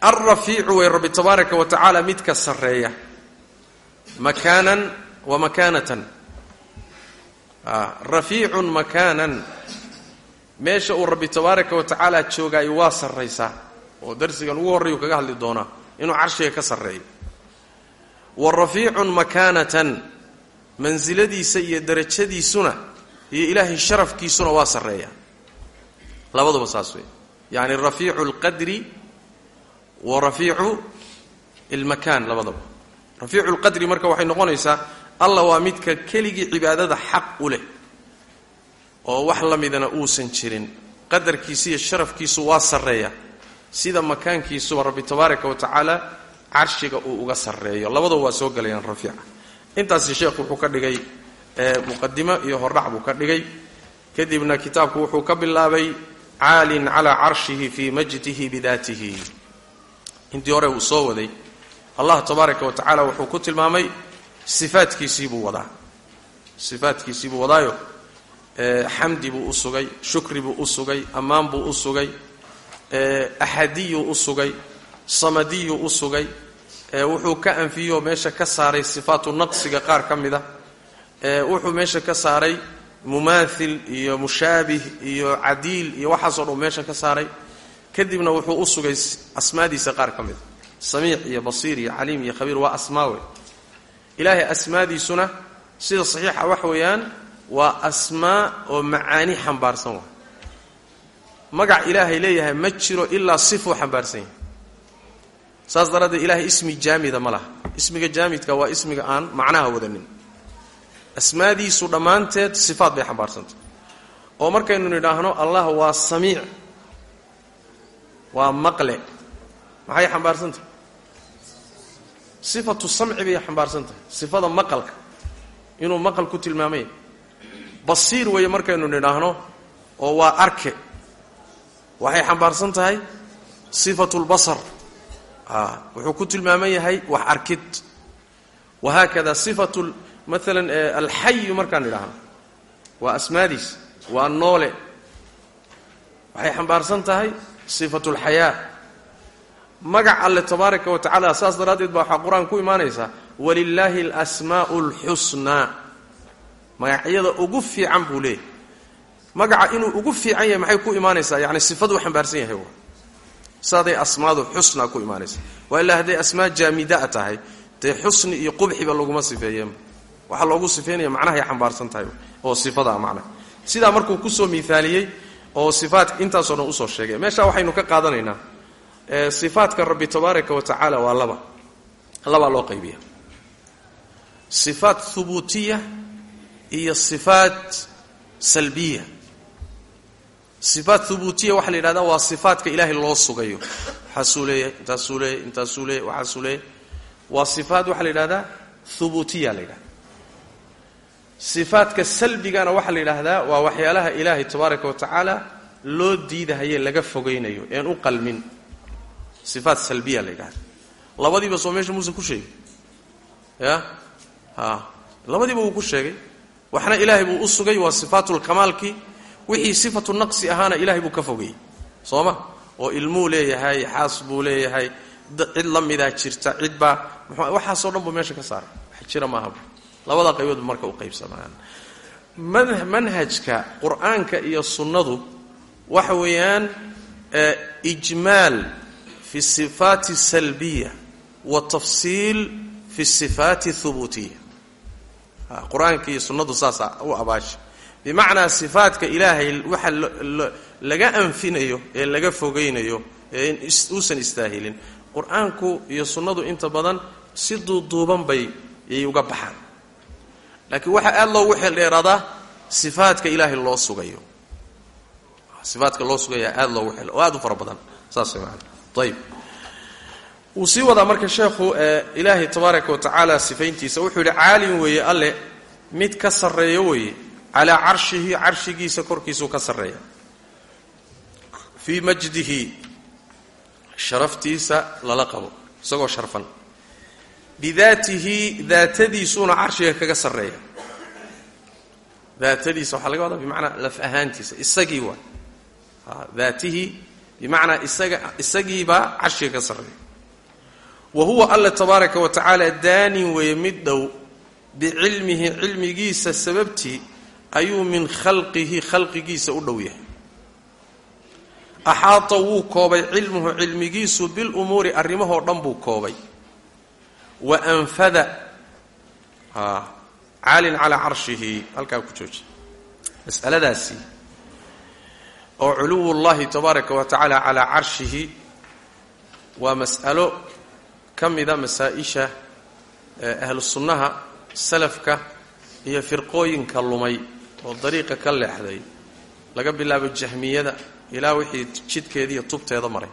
Alrafiicu way rabbi tabaaraka wa tacaala midka sarreeya. Makaanan wa makaanatan. Rafiicun makaanan meesha uu rabbi tabaaraka wa tacaala joogaayo waa sarraysaa. Oo darsigan ugu horreyu kaga hadli doonaa inuu carshiga ka sarreeyo. Wa rafiicun makaanatan mansiladiisa iyo darajadiisuna iyo ilaahay sharafkiisuna waa sarreeya labaduba saas wey yacni rafiicu alqadri wa rafiicu almakaan labadaba. Rafiicu lqadri marka waxay noqonaysaa allah waa midka keligii cibaadada xaq u leh oo wax la midana uusan jirin. Qadarkiisa iyo sharafkiisu waa sarreeya. Sida makaankiisuba rabbi tabaaraka wa tacaala carshiga uu uga sarreeyo. Labadaba waa soo galayaan rafiica intaasi sheekhu wuxuu ka dhigay muqadimo iyo hordhac buu ka dhigay. Kadibna kitaabku wuxuu ka bilaabay caalin calaa carshihi fii majdihi bidaatihi. Intii hore uu soo waday. Allah tabaaraka wa tacaala wuxuu ku tilmaamay sifaadkiisiibuu wadaa. Sifaadkiisiibuu wadaayo xamdi buu u sugay shukri buu u sugay ammaan buu u sugay. Axadiyuu u sugay samadiyuu u sugay. Wuxuu ka anfiyoo meesha ka saaray sifaatu naqsiga qaar ka mid a. Wuxuu meesha ka saaray mumaathil iyo mushaabih iyo cadiil iyo waxaasoo dhan meesha ka saaray. Kadibna wuxuu u sugay asmaadiisa qaar ka mid a. Samiic iyo basiir iyo caliim iyo khabiir waa asmaa wey ilaahay asmaadiisuna sida saxiixa wax weeyaan waa asmaa oo macaani xambaarsan waa. Magac ilaahay leeyahay ma jiro ilaa sifuu xambaarsan yahay. Saas daraaddeed ilaahay ismi jaamida ma laha. Ismiga jaamidka waa ismiga aan macnaha wadanin. Asmaadiisu dhammaanteed sifaad bay xambaarsantah oo markaynu nidhaahno allah waa samiic waa maqle. Maxay xambaarsantahay sifatu samci bay xambaarsantahay sifada maqalka. Inuu maqal ku tilmaamaya basiir weeye markaynu nidhaahno oo waa arke. Waxay xambaarsan tahay sifatu lbasar wuxuu ku tilmaaman yahay wax arkid. Wahaakada sifatu maalan alxayu markaan nidhaahno. Waa asmaadiis waa noole. Waxay xambaarsan tahay sifatu lxayaa magac alle tabaaraka wa tacaala saas daraaddeed baa waxaa qur'aan ku imaanaysaa walilaahi alasmaa'u alxusnaa magacyada ugu fiican buu leeyahy magaca inuu ugu fiican yahay maxay ku imaanaysaa? Yani sifaduu xambaarsan yahay saaday asmaadu xusnaa ku imaanaysa waa ilaa hadday asmaa jaamidaa tahay dee xusni iyo qubxiba laguma sifeeyeen. Waxaa loogu sifeynaya macnahay xambaarsan tahay oo sifadaa macnaha. Sidaa markuu ku soo miaaliyey oo sifaadka intaasoo dhan u soo sheegay. Meeshaa waxaynu ka qaadanaynaa sifaadka rabbi tabaaraka wa tacaala waa laba. Labaa loo qaybiya sifaat hubuutiya iyo sifaat salbiya. Sifaat hubuutiya waxaa la yidhahdaa waa sifaadka ilaahay loo sugayo. Waxaasuu leeyahay intaasuu leeyahy waa sifaat waxaa la yidhahdaa hubuutiya la yidhahda sifaadka salbigana waxaa la yidhaahdaa waa waxyaalaha ilaahay tabaaraka wa tacaala loo diidahaye laga fogaynayo een u qalmin. Sifaat salbiya la yidhahda labadiiba soo meesha muuse ku sheegay. Ya? A labadiiba wuu ku sheegay waxna ilaahay buu u sugay waa sifaatulkamaalkii wixii sifatu naqsi ahaana ilahay buu ka fogayey soo ma oo ilmuu leeyahay xaas buu leeyahay. Cid la midaa jirta cidbaa waxaasoo dhan buu meesha ka saaray. Wax jira maaha labada qaybood marka u qaybsamaan. Manhajka qur'aanka iyo sunnadu waxa weeyaan ijmaal fi sifaati asalbiya wa tafsiil fi sifaati ahubuutiya qur'aanka iyo sunnadu saasaa u abaasha bimacnaa sifaadka ilaahay waxa laga anfinayo ee laga fogaynayo ee uusan istaahilin qur'aanku iyo sunnadu inta badan si duuduuban bay yay uga baxaan. Laakiin waxaa aada loogu xeeldheeraadaa sifaadka ilaahay loo sugayo. Sifaadka loo sugayaa aada loogu xeel oo aada u fara badan. Saas way maana ayib wuu sii wadaa marka sheekhu ilaahay tabaaraka wa tacaala sifayntiisa wuxuu yidhi caalin weeye alle mid ka sarreeyo weeye calaa carshihi carshigiisa korkiisuu ka sarreeya. Fii majdihi sharaftiisa lala qabo isagoo sharfan. Bidaatihi daatadiisuuna carshiga kaga sarreeya. Daatadiisa waxaa laga wadaa bimacnaa laf ahaantiisa isagii waa. Daatihi bimacnaa isaga isagiibaa carshiga ka sarreeya wa huwa alla tabaaraka wa tacaala daanin weeye mid dhow bicilmihi cilmigiisa sababtii ayuu min khalqihi khalqigiisa u dhow yahay. Axaata wuu koobay cilmuhu cilmigiisu bilumuuri arrimahoo dhan buu koobay. Wa anfada caalin calaa carshihi halkaa ku jooji. Masaladaasi oo culuwu llahi tabaaraka wa tacaala calaa carshihi waa mas'alo ka mida masaa-isha ahlu sunnaha salafka iyo firqooyinka lumay oo dariiqa ka leexday laga bilaabo jahmiyada ilaa wixii jidkeeda iyo tubteeda maray.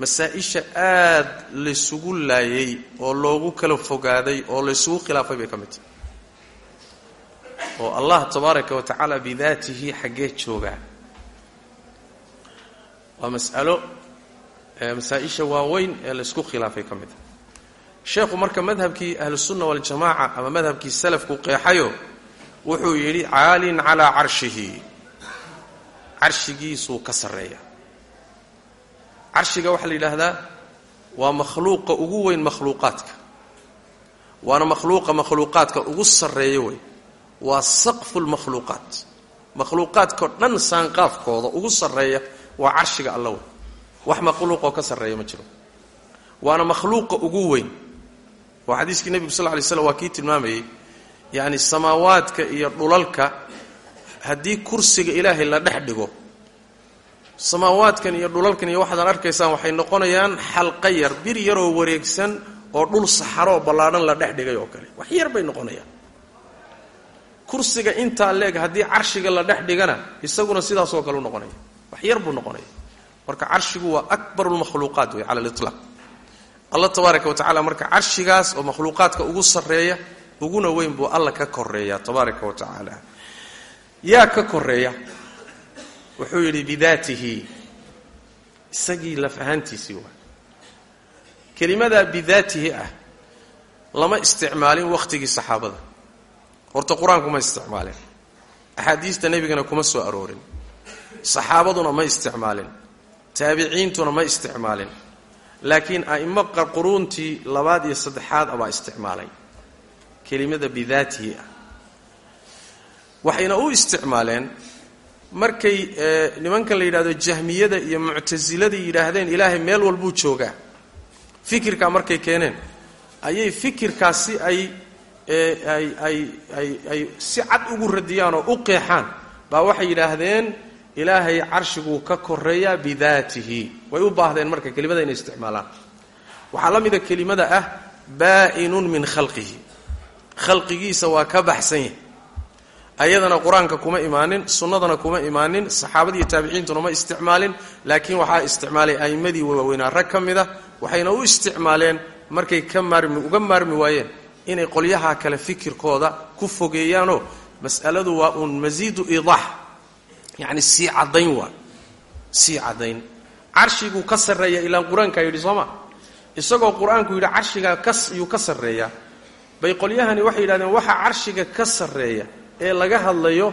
Masaa-isha aad laysugu laayay oo loogu kala fogaaday oo laysugu khilaafay bay ka mid oo allah tabaaraka wa tacaala bidaatihi xaggee joogaa. Waa mas'alo masaa-isha waaweyn ee laysku khilaafay ka mid. Ah sheekhu marka madhabkii ahlusunna waljamaaca ama madhabkii salafku qeexayo wuxuu yidhi caalin calaa carshihi. Carshigiisuu ka sarreeya. Carshiga waxaa la yidhaahdaa waa makhluuqa ugu weyn makhluuqaadka. Waana makhluuqa makhluuqaadka ugu sarreeya wey waa saqfu lmakhluuqaat makhluuqaadkao dhan saanqaafkooda ugu sarreeya waa carshiga alla wey wax makhluuqoo ka sarreeya ma jiro. Waana makhluuqa ugu weyn. Oo xadiiskii nebigu sal ly slam waa kii tilmaamayey yacni samaawaadka iyo dhulalka haddii kursiga ilaahay la dhex dhigo samaawaadkan iyo dhulalkan iyo waxaad arkaysaan waxay noqonayaan xalqa yar bir yaroo wareegsan oo dhul saxaroo ballaadhan la dhex dhigay oo kale. Wax yar bay noqonayaan. Kursiga intaa leeg haddii carshiga la dhex dhigana isaguna sidaasoo kale u noqonaya. Wax yar buu noqonaya marka carshigu waa akbar lmakhluuqaat wey cala litlaq allah tabaaraka wa marka carshigaas oo makhluuqaadka ugu sarreeya uguna weyn buu alla ka koreeya tabaaraka wa tacaala. Yaa ka koreeya wuxuu yidhi bidaatihi. Isagii laf ahaantiisii waa. Kelimadaa bidaatihi ah lama isticmaalin wakhtigii saxaabada. Horta qur'aanku ma isticmaalin. Axaadiista nebigana kuma soo aroorin. Saxaabaduna ma isticmaalin taabiciintuna ma isticmaalin. Laakiin a'imo quruuntii labaad iyo saddexaad abaa isticmaalay. Kelimada bidaatihi ah. Waxayna u isticmaaleen markay nimankan la yidhahdo jahmiyada iyo muctasilada yidhaahdeen ilaahay meel walbuu joogaa. Fikirkaa markay keeneen. Ayay fikirkaasi ay ay ay ay ay si cad ugu radiyaan oo u qeexaan. Baa waxay yidhaahdeen ilaahay carshiguu ka koreeyaa bidaatihi. Way u baahdeen marka kelimada inay isticmaalaan. Waxaa la mida kelimada ah baa'inun min khalqihi. Khalqigiisa waa ka baxsan yahay. Ayadana qur'aanka kuma imaanin sunnadana kuma imaanin saxaabadii taabiciintuna ma isticmaalin laakiin waxaa isticmaalay a'immadii waaweynaa. Rag ka mid a waxayna u isticmaaleen markay ka maarmi uga maarmi waayeen inay qolyaha kale fikirkooda ku fogeeyaanoo mas'aladu waa uun masiidu idaax yacni sii caddayn waa. Sii caddayn. Carshiguu ka sarreeya ilaan qur'aankaa yidhi soo ma isagoo qur'aanku yidhi carshigaa kayuu ka sarreeya. Bay qolyahani waxay yidhahdeen waxa carshiga ka sarreeya ee laga hadlayo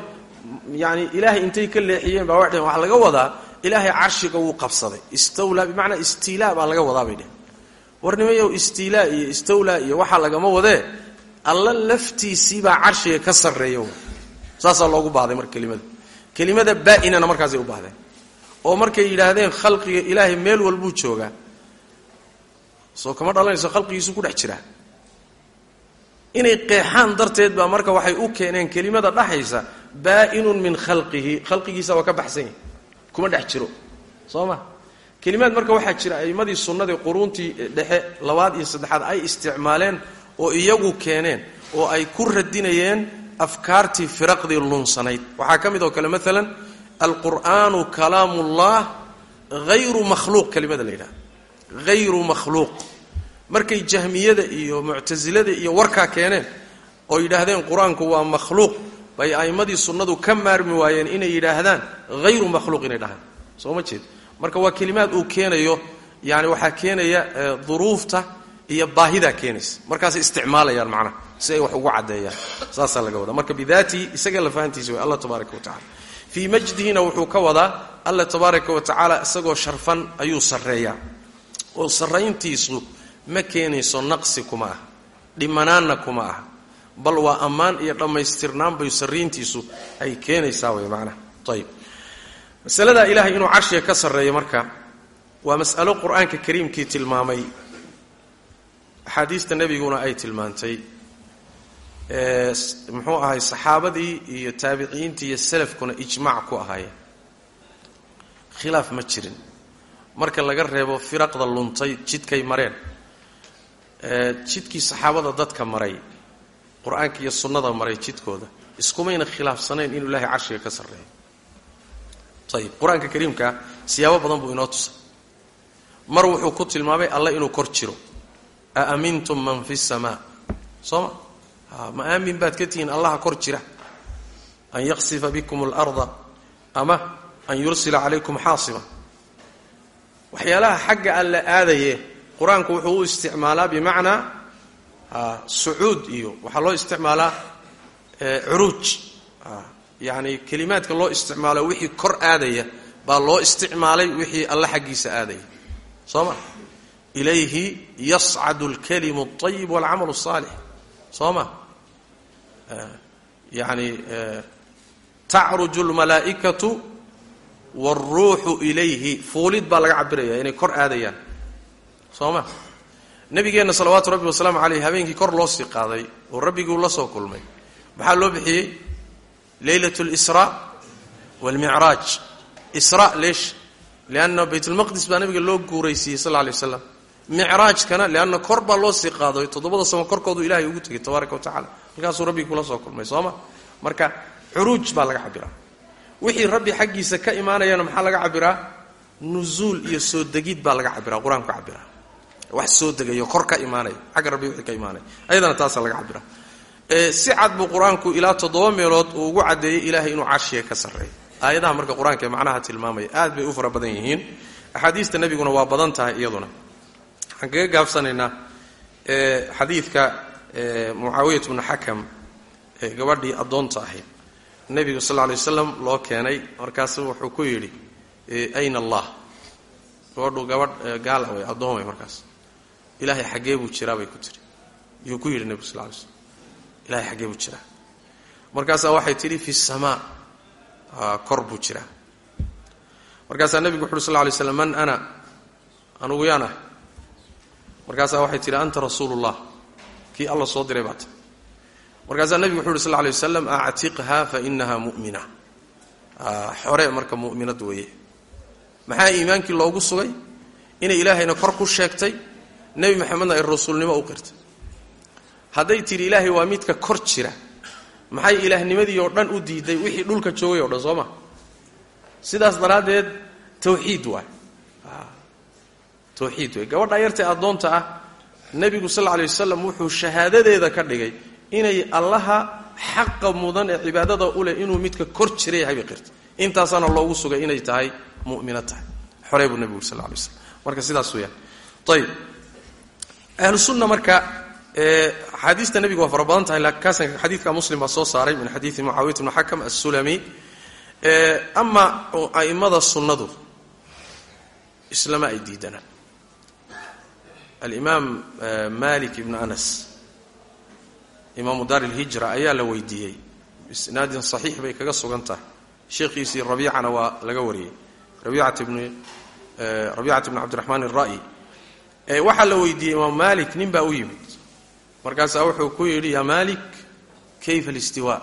yani ilaahay intay ka leexiyeen baa waxay waxaa laga wadaa ilaahay carshiga wuu qabsaday. Istawlaa bimacnaa istiilaa baa laga wadaa bay dhehen warnimayow istiilaa iyo istawlaa iyo waxaa lagama wadee alla laftiisiibaa carshiga ka sarreeya saasaa loogu baahday marka kelimada kelimada baa'inana markaasay u baahdeen. Oo markay yidhaahdeen khalqiga ilaahay meel walbuu joogaa soo kama dhalanayso khalqigiisu ku dhex jiraa inay qeexaan darteed baa marka waxay u keeneen kelimada dhaxaysa baa'inun min khalqihi khalqigiisa waa ka baxsan yahay kuma dhex jiro. Soo ma? Kelimaad marka waxaa jira aimmadii sunnadii quruuntii dhexe labaad iyo saddexaad ay isticmaaleen oo iyagu keeneen oo ay ku radinayeen afkaartii firaqdii lunsanayd waxaa ka mid oo kale maalan alqur'aanu kalaamullah hayru makhluuq kelimada la yidhaha hayru makhluuq. Markay jahmiyada iyo muctasilada iyo warkaa keeneen oo yidhaahdeen qur'aanku waa makhluuq bay a'immadii sunnadu ka maarmi waayeen inay yidhaahdaan hayru makhluuq inay dhahaan. Soo ma jeed. Marka waa kelimaad uu keenayo yani waxaa keenaya duruufta iyo baahidaa keenaysa. Markaasay isticmaalayaan macnaha si ay wax ugu caddeeyaan. Saasaa laga wadaa. Marka bidaatihi isaga lafahantiisa way allah tabaaraka wa tacala fii majdihina wuxuu ka wadaa alla tabaaraka wa tacaala isagoo sharfan ayuu sarreeyaa. Oo sarrayntiisu ma keenayso naqsi kuma ah dhimanaanna kuma ah. Bal waa ammaan iyo dhammaystirnaan bay sarriintiisu ay keenaysaa way macnaha. Ayib masaladaa ilaahay inuu carshiga ka sarreeyo marka waa mas'alo qur'aanka kariimkii tilmaamay. Axaadiista nebiguna ay tilmaantay muxuu ahay saxaabadii iyo taabiciintii iyo salafkuna ijmaac ku ahaayeen. Khilaaf ma jirin. Marka laga reebo firaqda luntay jidkay mareen. Jidkii saxaabada dadka maray qur'aanka iyo sunnada maray jidkooda iskumayna khilaafsanayn inuu ilaahay carshiga ka sarreeyo. Ayib qur'aanka kariimka siyaabo badan buu inoo tusay. Mar wuxuu ku tilmaamay alle inuu kor jiro. A amintum man fi samaa. Soo ma ma aamin baad ka tihiin allaha kor jira an yaqsifa bikum alarda ama an yursila calaykum xaasiba waxyaalaha xagga alle aadaye qur-aanku wuxuu u isticmaalaa bimacnaa sucuud iyo waxaa loo isticmaalaa curuuj yacni kelimaadka loo isticmaalo wixii kor aadaya baa loo isticmaalay wixii alle xaggiisa aadaya soo ma ilayhi yascadu alkalimu اطayib walcamal الصaalix soo ma yani tacruju اlmalaa'ikatu wاlruuxu ilayhi fuulid baa laga cabiraya inay kor aadayaan soo ma nabigeenna salawaatu rabbi wasalaamu caleyh habeenkii kor loo sii qaaday oo rabbiguu la soo kulmay maxaa loo bixiyey leylat اlsra wاlmicraaj isra leesh lianna baytulmaqdis baa nabiga loo guuraysiiyey sal lay waslam micraajkana lianna kor baa loo sii qaaday toddobada samo korkoodu ilahay ugu tegay tabaaraka wa tacala rabbiga kula soo kulmay sooma marka curuuj baa laga cabiraa. Wixii rabbi xaggiisa ka imaanayana maxaa laga cabiraa? Nuzuul iyo soo degid baa laga cabiraa qur'aanku cabiraa. Wax soo degayo kor ka imaanaya. Xagga rabbi wixii ka imaanaya. Ayadana taasaa laga cabiraa. Si cad buu qur'aanku ilaa toddoba meelood uu ugu caddeeyey ilaahay inuu carshiga ka sarreeyo aayadaha marka qur'aanka macnaha tilmaamaya aad bay u fara badan yihiin. Axaadiista nebiguna waa badan tahay iyaduna waxaan kaga gaabsanaynaa xadiidka mucaawiyat bnu xakam gabadhii addoonta ahayd. Nebigu sal lla lay waslam loo keenay markaasu wuxuu ku yidhi ayna allah? Gabadhu gabadh gaal wey addoon wey markaas. Ilaahay xaggee buu jiraa bay ku tiri yuu ku yidhi nebigu sal lla lay slam ilahay xaggee buu jiraa. Markaasaa waxay tidhi fi samaa. Kor buu jiraa. Markaasaa nebigu wuxu uhi sal lla lay slam man ana? Anugu yaan ah markaasaa waxay tidhi anta rasuulullah. Kii alla soo diray baata markaasaa nebigu wuxu uhi sal lay wasalam actiqha fa inaha mu'mina. Xore marka mu'minad weeye. Maxaa iimaankii loogu sugay? Inay ilaahayna kor ku sheegtay nebi maxamedna ay rasuulnimo u qirtay. Hadday tidhi ilaahay waa midka kor jira. Maxay ilaahnimadii oo dhan u diiday? Wixii dhulka joogay o dhan soo ma? Sidaas daraaddeed tawxiid waay tawxiid waay gabadha yartay addoonta ah nebigu sal lla lay wasalam wuxuu shahaadadeeda ka dhigay inay allaha xaqa mudan ee cibaadada u leh inuu midka kor jira yahay bay qirtay. Intaasaana loogu sugay inay tahay mu'mina tahay. Xorey buu nebigu sal waslam marka sidaas weyaan ayib ahlu sunna marka axaadiista nebiga waa fara badan tahay laakiin xadiidka muslim baa soo saaray min xadiidi mucaawiyat bni xakam assulami. Ama a'immada sunnadu islama ay diidanaan alimaam malik ibnu anas. Imaamu daar ilhijra ayaa la weydiiyey. Isnaadin saxiix bay kaga sugan tahay. Sheekhiisii rabiicana waa laga wariyey. Rabiicat bni rabiicat bni cabdiraxmaan alra'yi waxaa la weydiiyey imaam malik nin baa u yimid. Markaasaa wuxuu ku yidhi yaa malik kayfa alistiwaa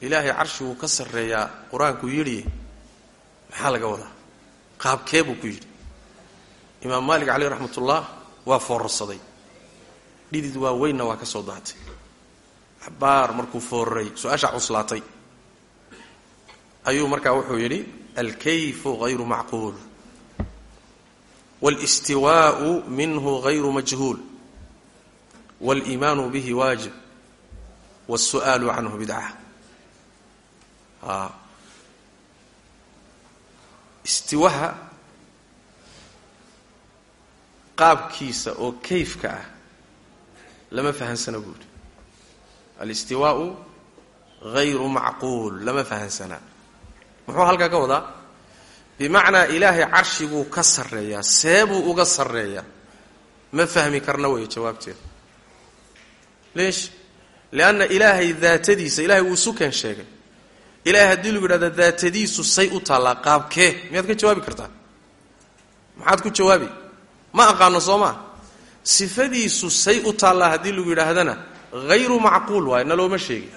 ilaahay carshiguu ka sarreeyaa qur'aanku yidhi maxaa laga wadaa? Qaabkee buu ku yidhi? Imaam maalik caleyh raxmatullah waa foorarsaday dhidid waa weynna waa ka soo daatay xabaar markuu fooraray su-aashaa cuslaatay ayuu markaa wuxuu yidhi alkayfu hayru macquul wاlاstiwaءu minhu hayru majhuul wاliimaanu bihi waajib wالsu'aalu canhu bidca istiwaha qaabkiisa oo kayfka ah lama fahansana buuri alistiwaau hayru macquul lama fahansanaa muxuu halkaa ka wadaa? Bimacnaa ilaahay carshiguu ka sarreeyaa seebuu uga sarreeyaa. Ma fahmi karna weeye jawaabteeda. Leesh lianna ilaahay daatadiisa ilahay wuu sukan sheegay. Ilahay haddii lagu yidhahda daatadiisu say u taallaa qaabkee miyaad ka jawaabi kartaa? Maxaad ku jawaabi ma aqaano soo maa sifadiisu say u taallaa haddii lagu yidhaahdana hayru macquul waayo nalooma sheegin.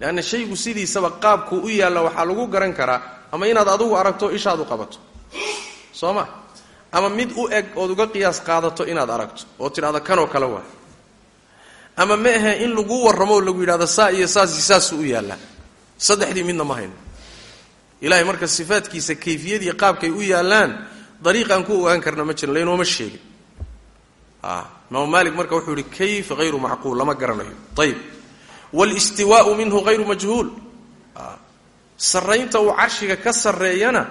Leanna shaygu sidiisaba qaabkuu u yaalla waxaa lagu garan karaa ama inaad adugu aragto ishaad u qabato. Soo ma? Ama mid u eg ood uga qiyaas qaadato inaad aragto oo tidhahdo kanoo kale waa. Ama ma ahe in lagu warramo oo lagu yidhahdo saa iyo saasi saasuu u yaallaa saddexdii midna ma hayno. Ilahay marka sifaadkiisa kayfiyadii qaabkay u yaallaan dariiqaan ku ogaan karna ma jirin laynooma sheegin. Imaam maalik marka wuxuu yihi kayf hayru macquul? Lama garanayo. Ayib wاlstiwaau minhu hayru majhuul. Sarraynta uu carshiga ka sarreeyana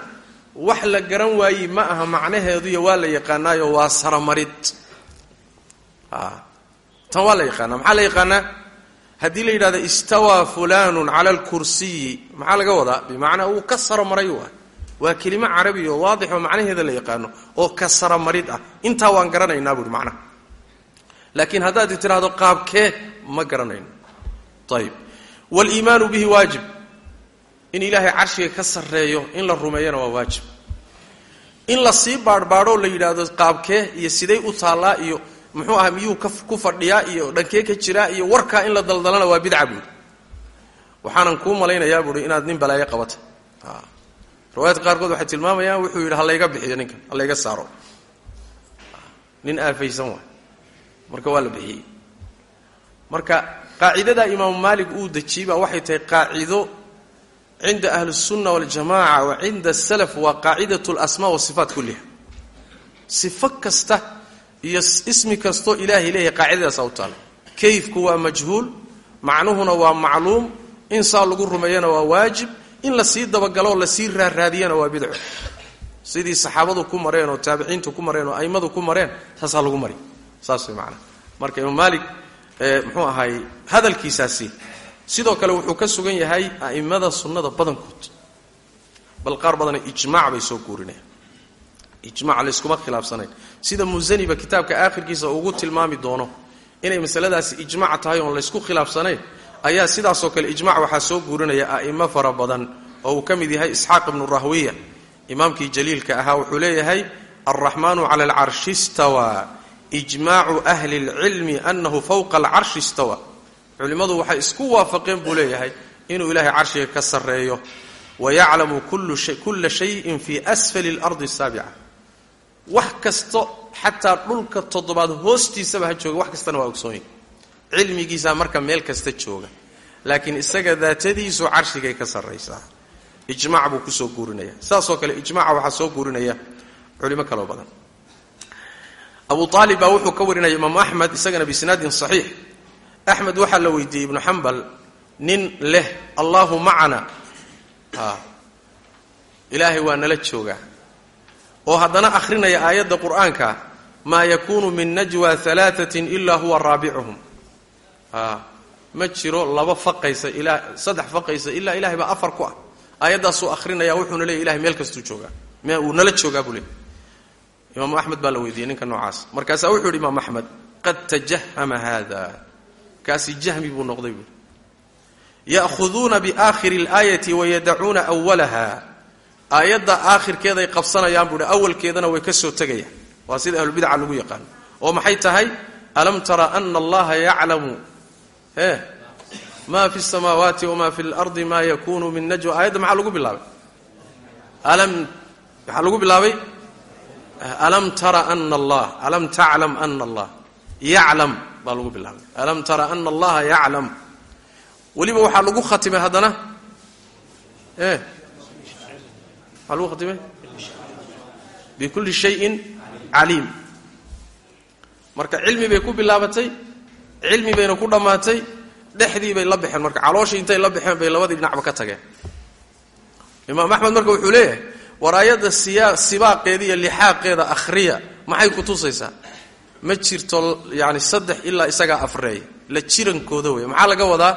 wax la garan waayi ma aha macnaheeduiyo waa la yaqaanaayo waa saramarid. Tan waa la yaqaanaa. Maxaa la yaqaanaa? Haddii la yidhahdo istawaa fulanu cala alkursiyi maxaa laga wadaa? Bimacnaa uu ka saromaray u ah waa kelimo carabi oo waadix oo macnaheeda la yaqaano oo ka saramarid ah. Intaa waan garanaynaa buuhi macnaha laakiin haddaad tidhaahdo qaabkee ma garanayno ayib waliimaanu bihi waajib. In ilaahay carshiga ka sarreeyo in la rumeeyana waa waajib. In la sii la yidhaahdo qaabkee iyo siday u taallaa iyo muxuu aha miyuu ku fadhiyaa iyo dhankee ka jiraa iyo warkaa in la daldalana waa bidca buuri waxaanan kuu malaynayaa buui inaad nin balaayo qabata riwaayadka qaarkood waxay tilmaamayaan wuxuu yidhi halayga bixiyo ninkan halayga saaro nin aafaysan waay marka waa la bixiyey marka qaacidadaa imaamu maalik uu dejiyey baa waxay tahay qaacido cinda ahli الsunna waاljamaca wa cinda asalaf waa qaacidaة اlasma wasifaat kulliha sifo kasta iyo ismi kastoo ilaahay leeyahay qaacidadaasa u taala kayfku waa majhuul macnuhuna waa macluum in saa lagu rumeeyana waa waajib in la sii dabagaloo la sii raaraadiyana waa bidco. Sidii saxaabadu ku mareen oo taabiciintu ku mareen oo a'immadu ku mareen saasaa lagu mari saas way macnaha marka imaam maalik muxuu ahaay hadalkiisaasi sidoo kale wuxuu ka sugan yahay a'immada sunnada badankood. Bal qaar badana ijmaac bay soo guurinayaan. Ijmac layskuma khilaafsanayn. Sida musaniba kitaabka aakhirkiisa ugu tilmaami doono inay masaladaasi ijmac tahay oon laysku khilaafsanayn ayaa sidaasoo kale ijmac waxaa soo guurinaya a'imo fara badan oo uu ka mid yahay isxaaq ibnu rahwiya. Imaamkii jaliilka ahaa wuxuu leeyahay alraxmaanu cala alcarshi istawaa ijmaacu ahli اlcilmi anahu fowqa alcarshi istawa. Culimmadu waxay isku waafaqeen buu leeyahay inuu ilaahay carshiga ka sarreeyo. Wayaclamu kulla shayin fii asfali اlardi asaabica wax kasto xataa dhulka toddobaad hoostiisaba ha jooga wax kastana waa ogsoonyahy cilmigiisaa marka meel kasta jooga. Laakiin isaga daatadiisu carshigay ka sarraysaa. Ijmac buu ku soo guurinaya. Saasoo kale ijmaca waxaa soo guurinaya culimo kaloo badan. Abu aalib baa wuxuu ka warinaya imaamu axmed isagana bisnaadin saxiix. Axmed waxaa la weydiiyey ibnu xambal nin leh allahu macana. Ilaahay waa nala joogaa. Oo haddana akhrinaya aayadda qur'aanka maa yakuunu min najwa alaaatin ilaa huwa raabicuhum ma jiro laba faqaysa ilaa saddex faqaysa ilaa ilahay baa afar ku ah. Aayaddaasuu akhrinaya wuxuuna leeyay ilahay meel kastuu joogaa. Me uu nala joogaa buu leey imaamu baa la weydiiyey ninka noocaas. Markaasaa wuxuu yidhi imaam axmed qad tajahama haada kaasi jahmi buu noqday buui ya'huduuna biaakhiri اlaayati wayadacuuna awalaha aayadda aakhirkeeday qabsanayaan buuhi awalkeedana way ka soo waa sida ahlulbidca lagu yaqaano oo maxay tahay? Alam tara ana allaha yaclamu e ma fi الsamaawaati wma fi اlardi ma yakunu min najwa aayadda maxaa lagu bilaabay alam maxaa lagu bilaabay alam tara ana allah alam taclam ana allah yaclam baa lagu bilaabay alam tara ana allaha yaclam weliba waxaa lagu khatimay haddana e maxaa lagu khatimay bikulli shayin caliim marka cilmi bay ku bilaabatay cilmi bayna ku dhammaatay dhexdii bay la baxeen marka calooshii intay la baxeen bay labadii dhinacba ka tageen. Imaam axmed marka wuxuu leeyahay war aayadda siyaa sibaaqeeda iyo lixaaqeeda akhriya maxay ku tusaysaa? Ma jirto yani saddex ilaa isagaa afreeya la jirankooda wey maxaa laga wadaa?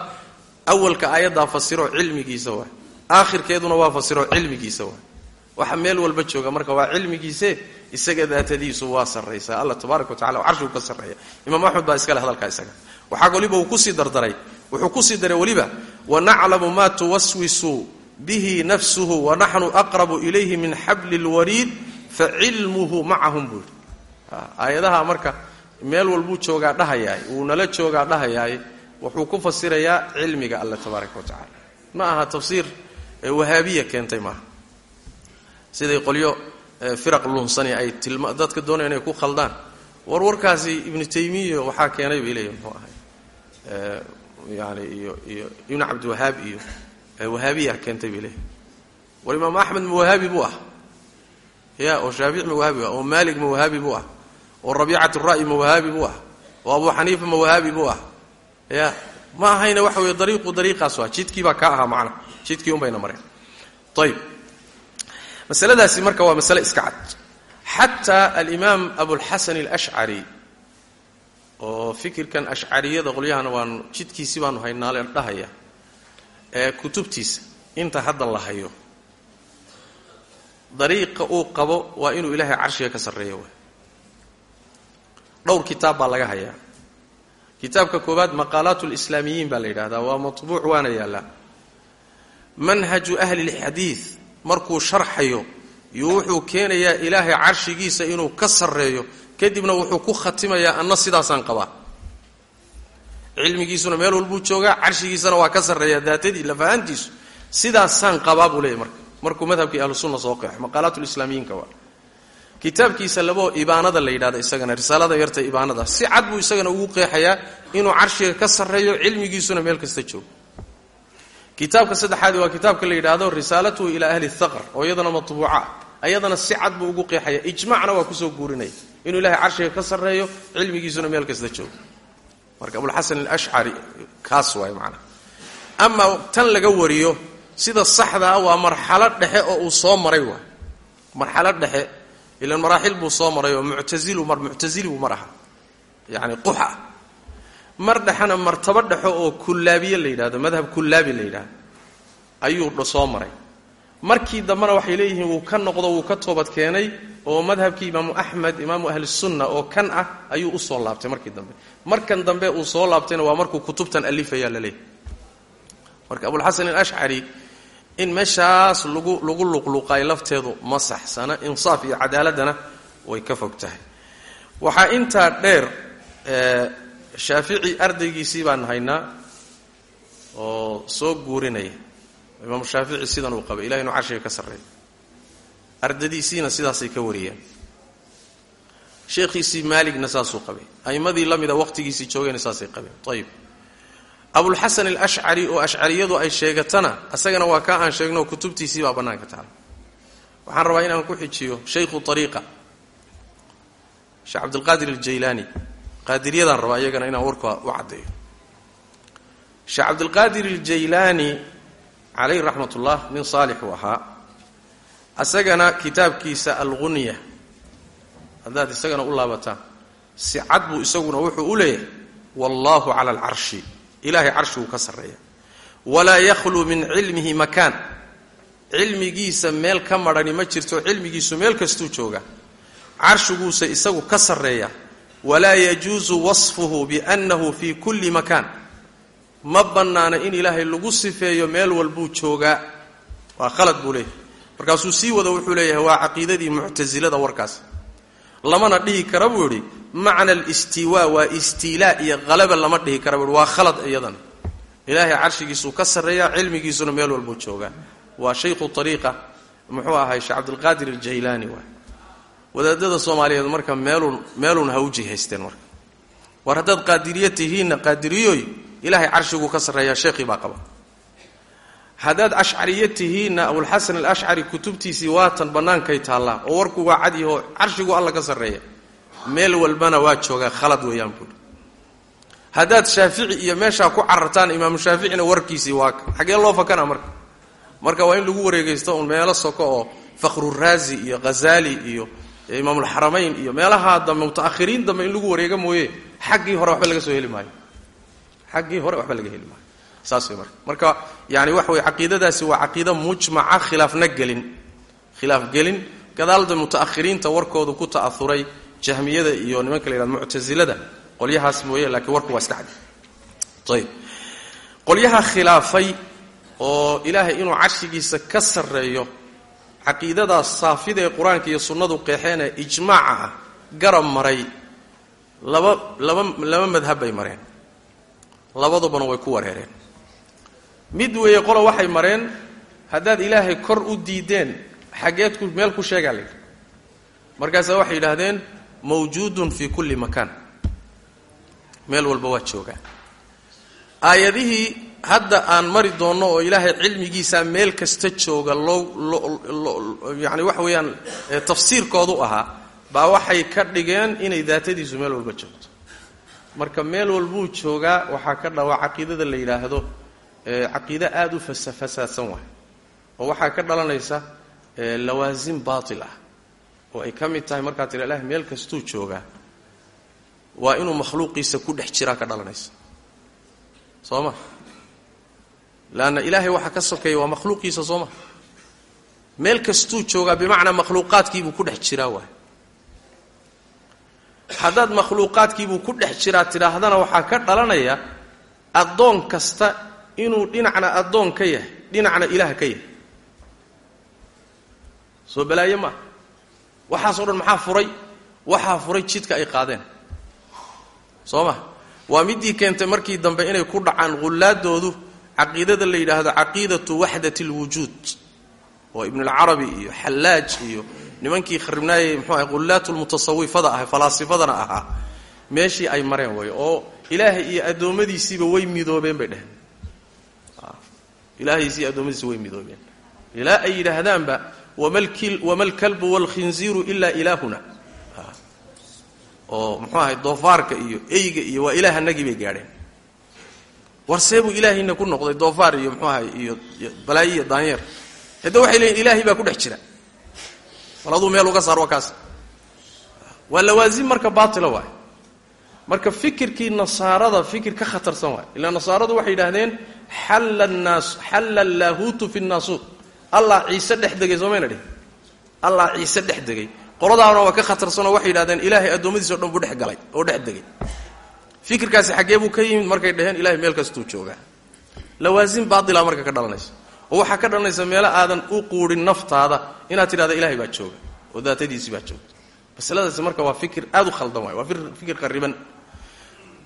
Awalka aayaddaa fasiro cilmigiisa waay. Aakhirkeeduna waa fasiro cilmigiisa waay waxa meel walba jooga marka waa cilmigiise isaga daatadiisu waa sarraysaa alla tabaaraka wa tacala carshiguu ka sarreeya. Imaam axmed baa iskale hadalkaa isaga. Waxaa weliba uu ku sii dardaray. Wuxuu ku sii daray weliba wanaclamu maa tuwaswisu bihi nafsuhu wanaxnu aqrabu ilayhi min xabli lwariid facilmuhu macahum buu yidhi. Aayadaha marka meel walbuu joogaa dhahayaay wuu nala joogaa dhahayaay wuxuu ku fasirayaa cilmiga alle tabaaraka wa tacala ma aha tafsiir wahaabiya keentay maaha siday qolyo firaq lunsani ay tilma dadka doonaya inay ku khaldaan. War warkaasi ibnu taymiya waxaa keenay bay leeyihiin muxuu ahay. Yani iyo iyo ibnu cabdiwahaab iyo wahaabiya keentay bay leeyihiin war imaam axmed ma buu ah. Ya oo shaafici ma oo maalik ma buu ah. Oo rabiicat ra'yi ma wahaabi buu ah. Oo abu xaniifa ma buu ah. Ya ma ahayna waxa weeye dariiqu dariiqaas waa jidkii baa kaa ahaa macna. Jidkii un bayna mareen ayib masaladaasi marka waa masale iska cad. Xataa alimaam abulxasan alashcari oo fikirkan ashcariyada qolyahana waanu jidkiisi baanu haynaale dhahaya ee kutubtiisa inta hadda la hayo. Dariiqa uu qabo waa inuu ilaahay carshiga ka sarreeyo waay. Dhowr kitaab baa laga hayaa. Kitaabka koowaad maqaalaat lislaamiyiin baa la yidhahdaa waa matbuuc waana yaallaa manhaju ahli lxadiid markuu sharxayo iyo wuxuu keenayaa ilaahay carshigiisa inuu ka sarreeyo kadibna wuxuu ku khatimayaa anna sidaasaan qabaa. Cilmigiisuna meel walbuu joogaa carshigiisana waa ka sarreeyaa daatadii lafahantiisu. Sidaasaan qabaa buu leeyahy marka. Markuu madhabkii ahlu sunna soo qeexo maqaalaat lislaamiyiinka waa. Kitaabkiisa laboo ibaanada la yidhahda isagana risaalada yarta ibaanada si cad buu isagana ugu qeexayaa inuu carshiga ka sarreeyo cilmigiisuna meel kasta joogo kitaabka saddexaadi waa kitaabka la yidhaahdo risaalatuhu ilaa ahli thaqr oo iyadana matbuuca. Ah si cad buu ugu qeexaya. Ijmacna waa ku soo guurinaya. Inuu ilahay carshiga ka sarreeyo cilmigiisuna meel kasta joogo. Marka abulxasan alashcari kaas waay macnaha ama tan laga wariyo sida saxda ah waa marxalo dhexe oo uu soo maray waay marxalo dhexe ilan maraaxil buu soo maray oo muctailu mar muctasili buu mar aha yacni quxa mar dhexena martabo dhexo oo kullaabiye la yidhahdo madhab kullaabi la yidhahdo ayuu soo maray. Markii dambena waxay leeyihiin wuu ka noqdo wuu ka toobad keenay oo madhabkii imaamu axmed imaamu ahlisunna oo kan ah ayuu u soo laabtay markii dambe. Markan dambe uu soo laabtayna waa markuu kutubtan alifayaa la leeyahy marka abulxasan alashcari in meeshaas lagu lagu luqluqay lafteedu ma saxsana insaaf iyo cadaaladana way ka fog tahay waxaa intaa dheer shaafici ardaygiisii baan haynaa oo soo guurinaya imaamu shaafici sidan uu qabay. Ilahay inuu carshiga ka sarreeyo ardadiisiina sidaasay ka wariyeen. Sheekhiisii maaligna saasuu qabay. A'imadii la mida waqhtigiisii joogayna saasay qabeen. Ayib abulxasan alashcari oo ashcariyadu ay sheegatana isagana waa kaa aan sheegno kutubtiisii baa bannaanka taala waxaan rabaa inaan ku xijiyo shaykhu ariiqa sheekh cabdilqaadir aljaylaani qaadiriyadaan rabaa iyagana inaan warka u caddeeyo. Sheekh cabdilqaadir aljaylaani calayh raxmat ullah nin saalix uu ahaa isagana kitaabkiisa algunya haddaad isagana u laabataan si cad buu isaguna wuxuu u leeyahay wallaahu cala alcarshi. Ilahay carshiguu ka sarreeya. Walaa yakhluu min cilmihi makaan. Cilmigiisa meel ka madhani ma jirto cilmigiisu meel kastuu jooga. Carshiguusa isagu ka sarreeya walaa yajuusu wasfuhu biannahu fii kulli makaan. Ma bannaana in ilaahay lagu sifeeyo meel walbuu joogaa. Waa khalad buu leeyahay. Markaasuu sii wada wuxuu leeyahay waa caqiidadii muctasilada warkaas. Lamana dhihi kara buu yidhi macna alistiwaa waa istiilaa iyo halaba lama dhihi kara buu waa khalad iyadana ilaahay carshigiisuu ka sarreeyaa cilmigiisuna meel walbuu joogaa. Waa shaykhu ariiqa muxuu ahay sheekh cabdilqaadir aljaylaani waay wadaadada soomaaliyeed marka meelun meelun ha u jihaysteen marka. War haddaad qaadiriye tihiinna qaadiriyoy ilaahay carshiguu ka sarreeyaa sheekhii baa qaba. Haddaad ashcariye tihiinna abulxasan alashcari kutubtiisii waatan bannaankay taallaa oo warku waa cad yaho carshigu alla ka sarreeya. Meel walbana waa joogaa khalad weeyaan buuri haddaad shaafici iyo meeshaa ku carartaan imaamu shaaficina warkiisii waa xaggee loo fakana marka. Marka waa in lagu wareegaysto un meelo soko oo fakhruraazi iyo ghazaali iyo imaamulxaramayn iyo meelahaa dambe mutaakhiriin dambe in lagu wareego mooye xaggii hore waxba laga soo heli maayo. Xaggii hore waxba laga heli maayo. Saas way marka. Marka yani waxa weye waa caqiida mujmaca khilaafna gelin. Khilaaf gelin gadaalda mutaakhiriinta warkoodu ku ta'auray jahmiyada iyo nimanka la yhahdo muctasilada qolyahaas mooye laakiin warku waa iska cadi ayb khilaafay oo ilaahay inuu carshigiisa ka sarreeyo caqiidadaas saafida ee qur'aanka iyo sunnadu qeexeen ee ijmaaca ah garab maray. Laba laba laba madhab bay mareen. Labadubana way ku wareereen. Mid weeye qola waxay mareen haddaad ilaahay kor u diideen xaggeed ku meel ku sheegaa la yidhi. Markaasaa waxay yidhaahdeen mawjuudun fii kulli makaan. Meel walba waa joogaa. Aayadihii hadda aan mari doonno oo ilaahay cilmigiisaa meel kasta jooga loo yani waxa weeyaan tafsiirkoodu ahaa baa waxay ka dhigeen inay daatadiisu meel walba joogto. Marka meel walbuu joogaa waxaa ka dhawaa caqiidada la yidhaahdo caqiide aada u fasaadsan waay. Oo waxaa ka dhalanaysa lawaasim baatil ah. Oo ay ka mid tahay markaa tira ilahay meel kastuu joogaa waa inuu makhluuqiisa ku dhex jiraa ka dhalanaysa. Soo ma leanna ilaahay waxaa ka sokeeya waa makhluuqiisa soo ma meel kastuu joogaa bimacnaa makhluuqaadkiibuu ku dhex jiraa waay haddaad makhluuqaadkiibuu ku dhex jiraa tidhaahdana waxaa ka dhalanaya addoon kasta inuu dhinacna addoon ka yahay dhinacna ilaah ka yahay soo balaaye maaha waxaasoo dhan maxaa furay waxaa furay jidka ay qaadeen soo ma waa midii keentay markii dambe inay ku dhacaan hullaadoodu caqiidada la yidhaahdo caqiidatu waxdat alwujuud oo ibnulcarabi iyo xallaaj iyo nimankii kharibnaayey mxuu ahay hullaat lmutasawifada ah falaasifadana ahaa meeshii ay mareen way oo ilaahay iyo addoommadiisiiba way midoobeen bay dheheen ilaahaysi iyo addoommadiisiba way midoobeen. Ilaa ay yidhaahdaanba wama lkalbu waalkhinziiru ilaa ilaahuna. Oo muxuu ahay doofaarka iyo eyga iyo waa ilaah anagii bay gaadheen warseebuu ilaahayna ku noqday doofaar iyo muxuu ahay iyo balaayo iyo daanyeer. Hadda waxay leeyiin ilaahay baa ku dhex jira. Bal aduu meel uga saar waa kaas. Waa lawaasim marka baatila waay marka fikirkii nasaarada fikir ka khatarsan waay ilaa nasaaradu waxay yidhaahdeen xalla naas xalla allaahuutu fi nnaasuud allah ciise dhex degay soomayna dhihin allah ciise dhex degay. Qoladaana waa ka khatarsanoo waxay yidhahdeen ilaahay addoommadiisa o dhan buu dhex galay oo dhex degay fikirkaasi xaggee buu ka yimid markay dhaheen ilahay meel kastuu joogaa. Lawaasim baatila marka ka dhalanaysa. Oo waxaa ka dhalanaysa meelo aadan u quudhin naftaada inaad tidhahda ilahay baa jooga oo daatadiisii baa joogta. Masaladaasi marka waa fikir aada u khaldan waay waa fikir qariban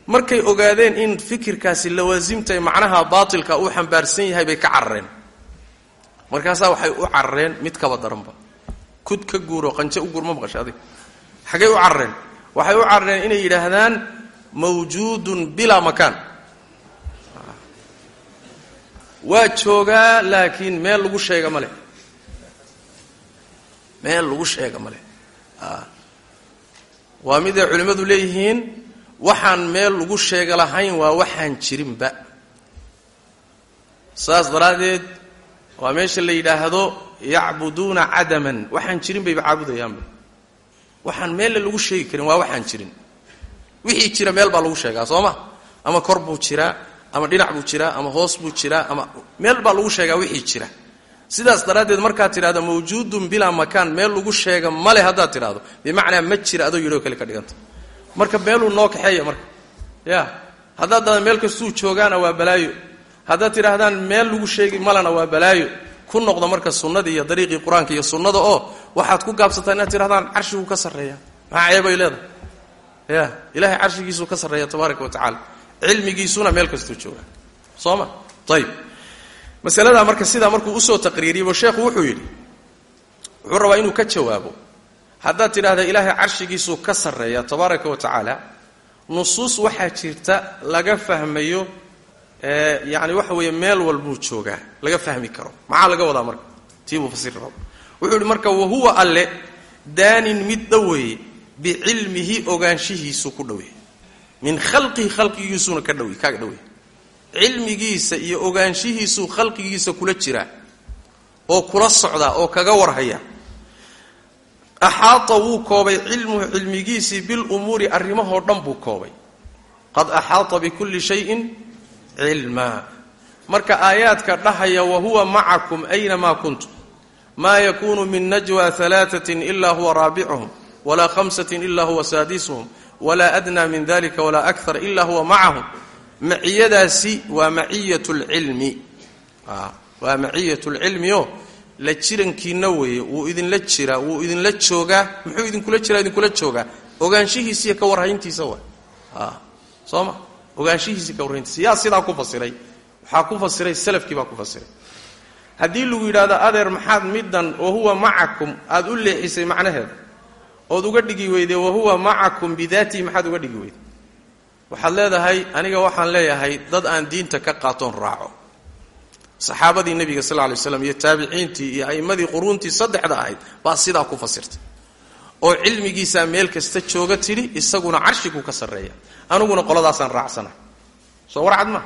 markay ogaadeen in fikirkaasi lawaasimtae macnaha baatilka uu xambaarsan yahay bay ka carareen. Markaasaa waxay u carareen mid kaba daranba. Kud ka guuro qanje u guur ma maqasha xaggay u carareen. Waxay u carareen inay yidhaahdaan mawjuudun bilaa makaan. Waa joogaa laakiin meel lagu sheega ma leh. Meel lagu sheega ma leh. Waa miday culimmadu leeyihiin waxaan meel lagu sheega lahayn waa waxaan jirinba. Saas daraaddeed waa meesha la yidhaahdo yacbuduuna cadaman. Waxaan jirin bayba caabudayaanba waxaan meelle lagu sheegi karin waa waxaan jirin wixii jira meel baa lagu sheegaa soo ma? Ama kor buu jiraa ama dhinac buu jiraa ama hoos buu jiraa ama meel baa lagu sheegaa wixii jira. Sidaas daraaddeed markaad tidhahdo mawjuudun bilaa makaan meel lagu sheega male haddaad tidhahdo bimacnaa ma jira adoo yidhoo kale ka dhiganta marka meeluu noo kaxeeya marka. Ya haddaad dada meel kastuu joogaana waa balaayo. Haddaad tidhaahdaan meel lagu sheegi malena waa balaayo. Ku noqda marka sunnadii iyo dariiqii qur'aanka iyo sunnada oo waxaad ku gaabsataa inaad tidhahdaan carshiguu ka sarreeya. Maxaa ceebay leedahay ya ilahay carshigiisuu ka sarreeya tabaaraka wa tacaala. Cilmigiisuna meel kastuu jooga. Soo ma ayib marka sidaa markuu u soo taqriiriyeybo sheekhu wuxuu yidhi wuxuu rabaa inuu ka jawaabo. Haddaad tidhahda ilaahay carshigiisuu ka sarreeya tabaaraka wa tacaala nusuus waxaa jirta laga fahmayo yani waxa weeye meel walbuu joogaa laga fahmi karo. Maxaa laga wadaa marka? Tiibuu fasiri raba wuxuu marka wahuwa alle daanin mid dhoweeye bicilmihi ogaanshihiisu ku dhoweeye min khalqihi khalqigiisuuna ka dhowe kaaga dhoweeye cilmigiisa iyo ogaanshihiisuu khalqigiisa kula jiraa oo kula socdaa oo kaga warhaya. axaata wuu koobay cilmuhu cilmigiisii bilumuuri arrimahoo dhan buu koobay. qad axaata bikulli shayin cilmaa marka aayaadka dhahaya wahuwa macakum aynamaa kuntum. Maa yakunu min najwa alaatatin ila huwa raabicuhum walaa hamsatin ila huwa saadisuhum walaa adnaa min dalika walaa akar ila huwa macahum maciyadaasi waa maciyat lcilmi waa maciyat lcilmi o la jirankiina weeye wuu idinla jiraa wuu idinla joogaa muxuu idinkula jiraa idinkula joogaa ogaanshihiisa iyo ka warhayntiisa waa soo ma ogaanshihiisa ka warhayntiisa yaa sidaa ku fasiray waxaa ku fasiray salafkii baa ku fasiray haddii lagu yidhahdo adeer maxaad middan wahuwa macakum aada u leexisay macnaheeda ood uga dhigi weyde wahuwa macakum bidaatihi maxaad uga dhigi weyde. Waxaad leedahay aniga waxaan leeyahay dad aan diinta ka qaatoon raaco. Saxaabadii nebiga sal lay slam iyo taabiciintii iyo a'immadii quruuntii saddexda ahayd baa sidaa ku fasirtay. Oo cilmigiisaa meel kasta jooga tidhi isaguna carshiguu ka sarreeya. Aniguna qoladaasaan raacsana. Soo warcad maa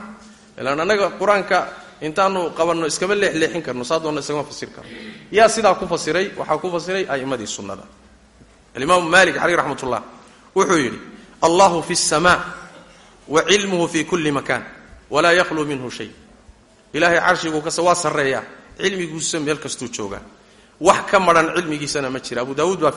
ilaan annaga qur'aanka intaanu qabanno iskama leexleexin karno saa isagama fasir karno yaa sidaa ku fasiray waxaa ku fasiray a'immadii sunnada alimaamu maalik caleyh raxmat ullah wuxuu yidhi allahu fi اsamaa wa cilmuhu fi kulli makan walaa yakluu minhu shay. Ilaahay carshiguu kas waa sarreeyaa cilmiguusa meel kastuu joogaa wax ka maran cilmigiisana ma jira. Abu daawuud baa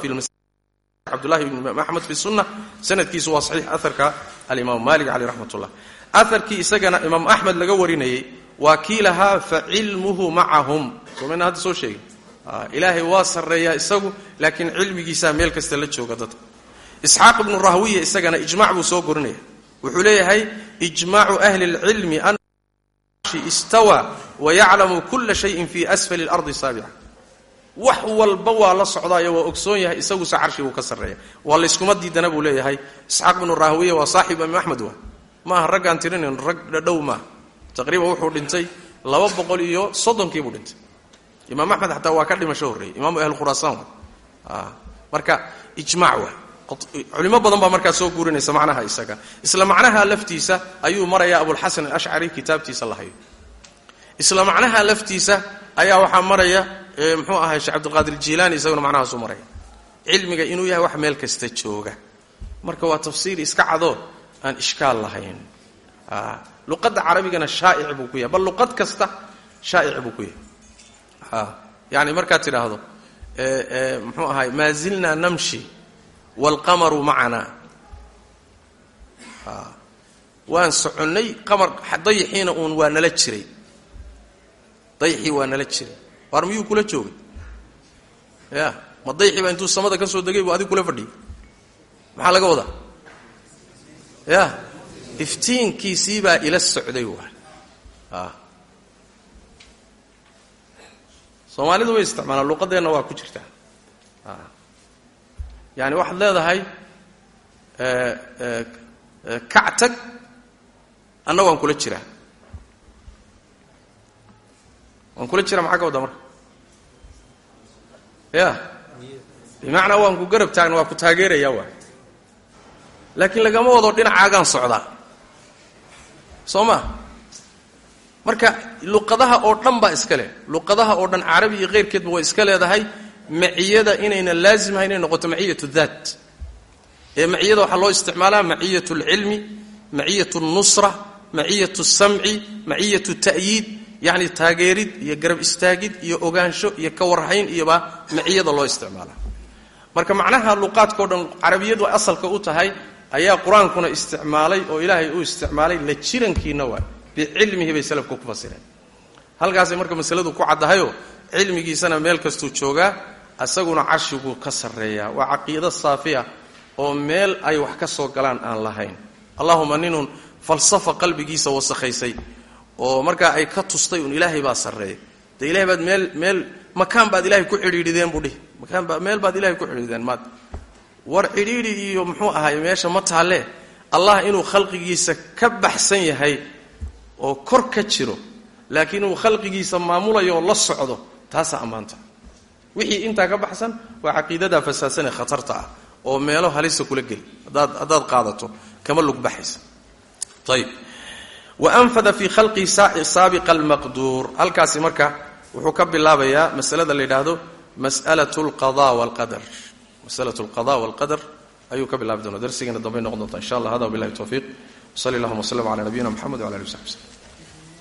ibn imaam axmed fi sunna sanadkiisu waa saxiix aharka alimaamu malik caleyh raxmat ullah aharkii isagana imaam axmed laga warinayey waa kii lahaa fa cilmuhu macahum somayna hadda soo sheegin ilaahay waa sarreeyaa isagu laakiin cilmigiisaa meel kasta la jooga dadka. Isxaaq ibnu rahwiya isagana ijmac buu soo gorinaya wuxuu leeyahay ijmaacu ahli lcilmi istawa wayaclamu kula shayin fi asfali اlardi saabica. Wax walba waa la socdaayo waa ogsoon yahay isagusa carshiguu ka sarreeya. Waa layskuma diidana buu leeyahay. Isxaaq ibnu rahwiya waa saaxib imaam axmed wa maaha raggaan tirinayn rag dhadhow maaha taqriiban wuxuu dhintay laba boqol iyo soddonkii buu dhintay imaam axmed xataa waa ka dhimasho horreeyey imaamu ahl khuraasaan wa marka ijmac wa culimo badan baa markaa soo guurinaysa macnaha isaga. Isla macnaha laftiisa ayuu maraya abulxasan alashcari kitaabtiisa lahayo isla macnaha laftiisa ayaa waxaa maraya mxuu ahay sheekh cabdilqaadir jilaani isaguna macnahaasuu maraya. Cilmiga inuu yahay wax meel kasta jooga. Marka waa tafsiir iska cadoo aan ishkaal lahayn. Luqadda carabigana shaa'ic buu bal luqad kasta shaa'ic buu yani markaad tidhaahdo mxuu ahay maa zilnaa namshi waalqamaru macanaa waan soconnay qamar dayixiina uun waa nala jiray. Dayixii waa nala jiray. Waar miyuu kula joogay? Ya ma dayixii baa intuu samada ka soo degay buu adig kula fadhiyay? Maxaa laga wadaa? Ya iftiinkiisii baa ila socday waay soomaalidu way isticmaalaan luqadeenna waa ku jirtaa. Yani waxaad leedahay kac tag anna waan kula jiraa. Waan kula jiraa maxaa ka wadda marka? Ya bimacnaa waan ku garab taagna waa ku taageeraya waay laakiin lagama wado dhinacaagaan socdaa. Soo ma marka luqadaha oo dhan baa iska leh. Luqadaha oo dhan carabi iyo keyrkeedba way iska leedahay. Maciyada inayna laazim ahay inay noqoto maciyatu daat ee maciyada waxaa loo isticmaalaa maciyat lcilmi maciyat nusra maciyat samci maciyat ta'yiid yacni taageerid iyo garab istaagid iyo ogaansho iyo ka warhayn iyobaa maciyada loo isticmaalaa. Marka macnaha luqaadkao dhan carabiyadu ay asalka u tahay ayaa qur'aankuna isticmaalay oo ilaahay u isticmaalay la jirankiina waay bicilmihi bay salafku ku fasireen halkaasay marka masaladu ku caddahayoo cilmigiisana meel kastuu joogaa isaguna carshiguu ka sarreeyaa. Waa caqiido saafiya oo meel ay wax ka soo galaan aan lahayn. Allahuma ninun falsafa qalbigiisa wasakhaysay oo markaa ay ka tustay un ilaahay baa sarreeya dee ilahay baad meel meel makaan baad ilaahay ku cidhiidhideen buu dhihi. Makaanba meel baad ilahay ku cidhiidhideen maad. War cidhiidhi iyo muxuu ahaay meesha ma taalle. Allah inuu khalqigiisa ka baxsan yahay oo kor ka jiro laakiin inuu khalqigiisa maamulayo la socdo taasaa ammaanta wixii intaa ka baxsan waa caqiidadaa fasaadsanee khatarta ah oo meelo halisa kula geli hadaad haddaad qaadato kama lugbaxaysa ayib wa anfada fii khalqihi saabiqa almaqduur. Halkaasi marka wuxuu ka bilaabayaa masalada la yidhaahdo mas'alatu alqada walqadar masalatu alqada walqadar ayuu ka bilaabi doona darsigeena dambay noqon doonta insha allah. Hada wabillahi tawfiiq wsali allahuma wslm cala nabiyina mxamed wala ali w saxbi slm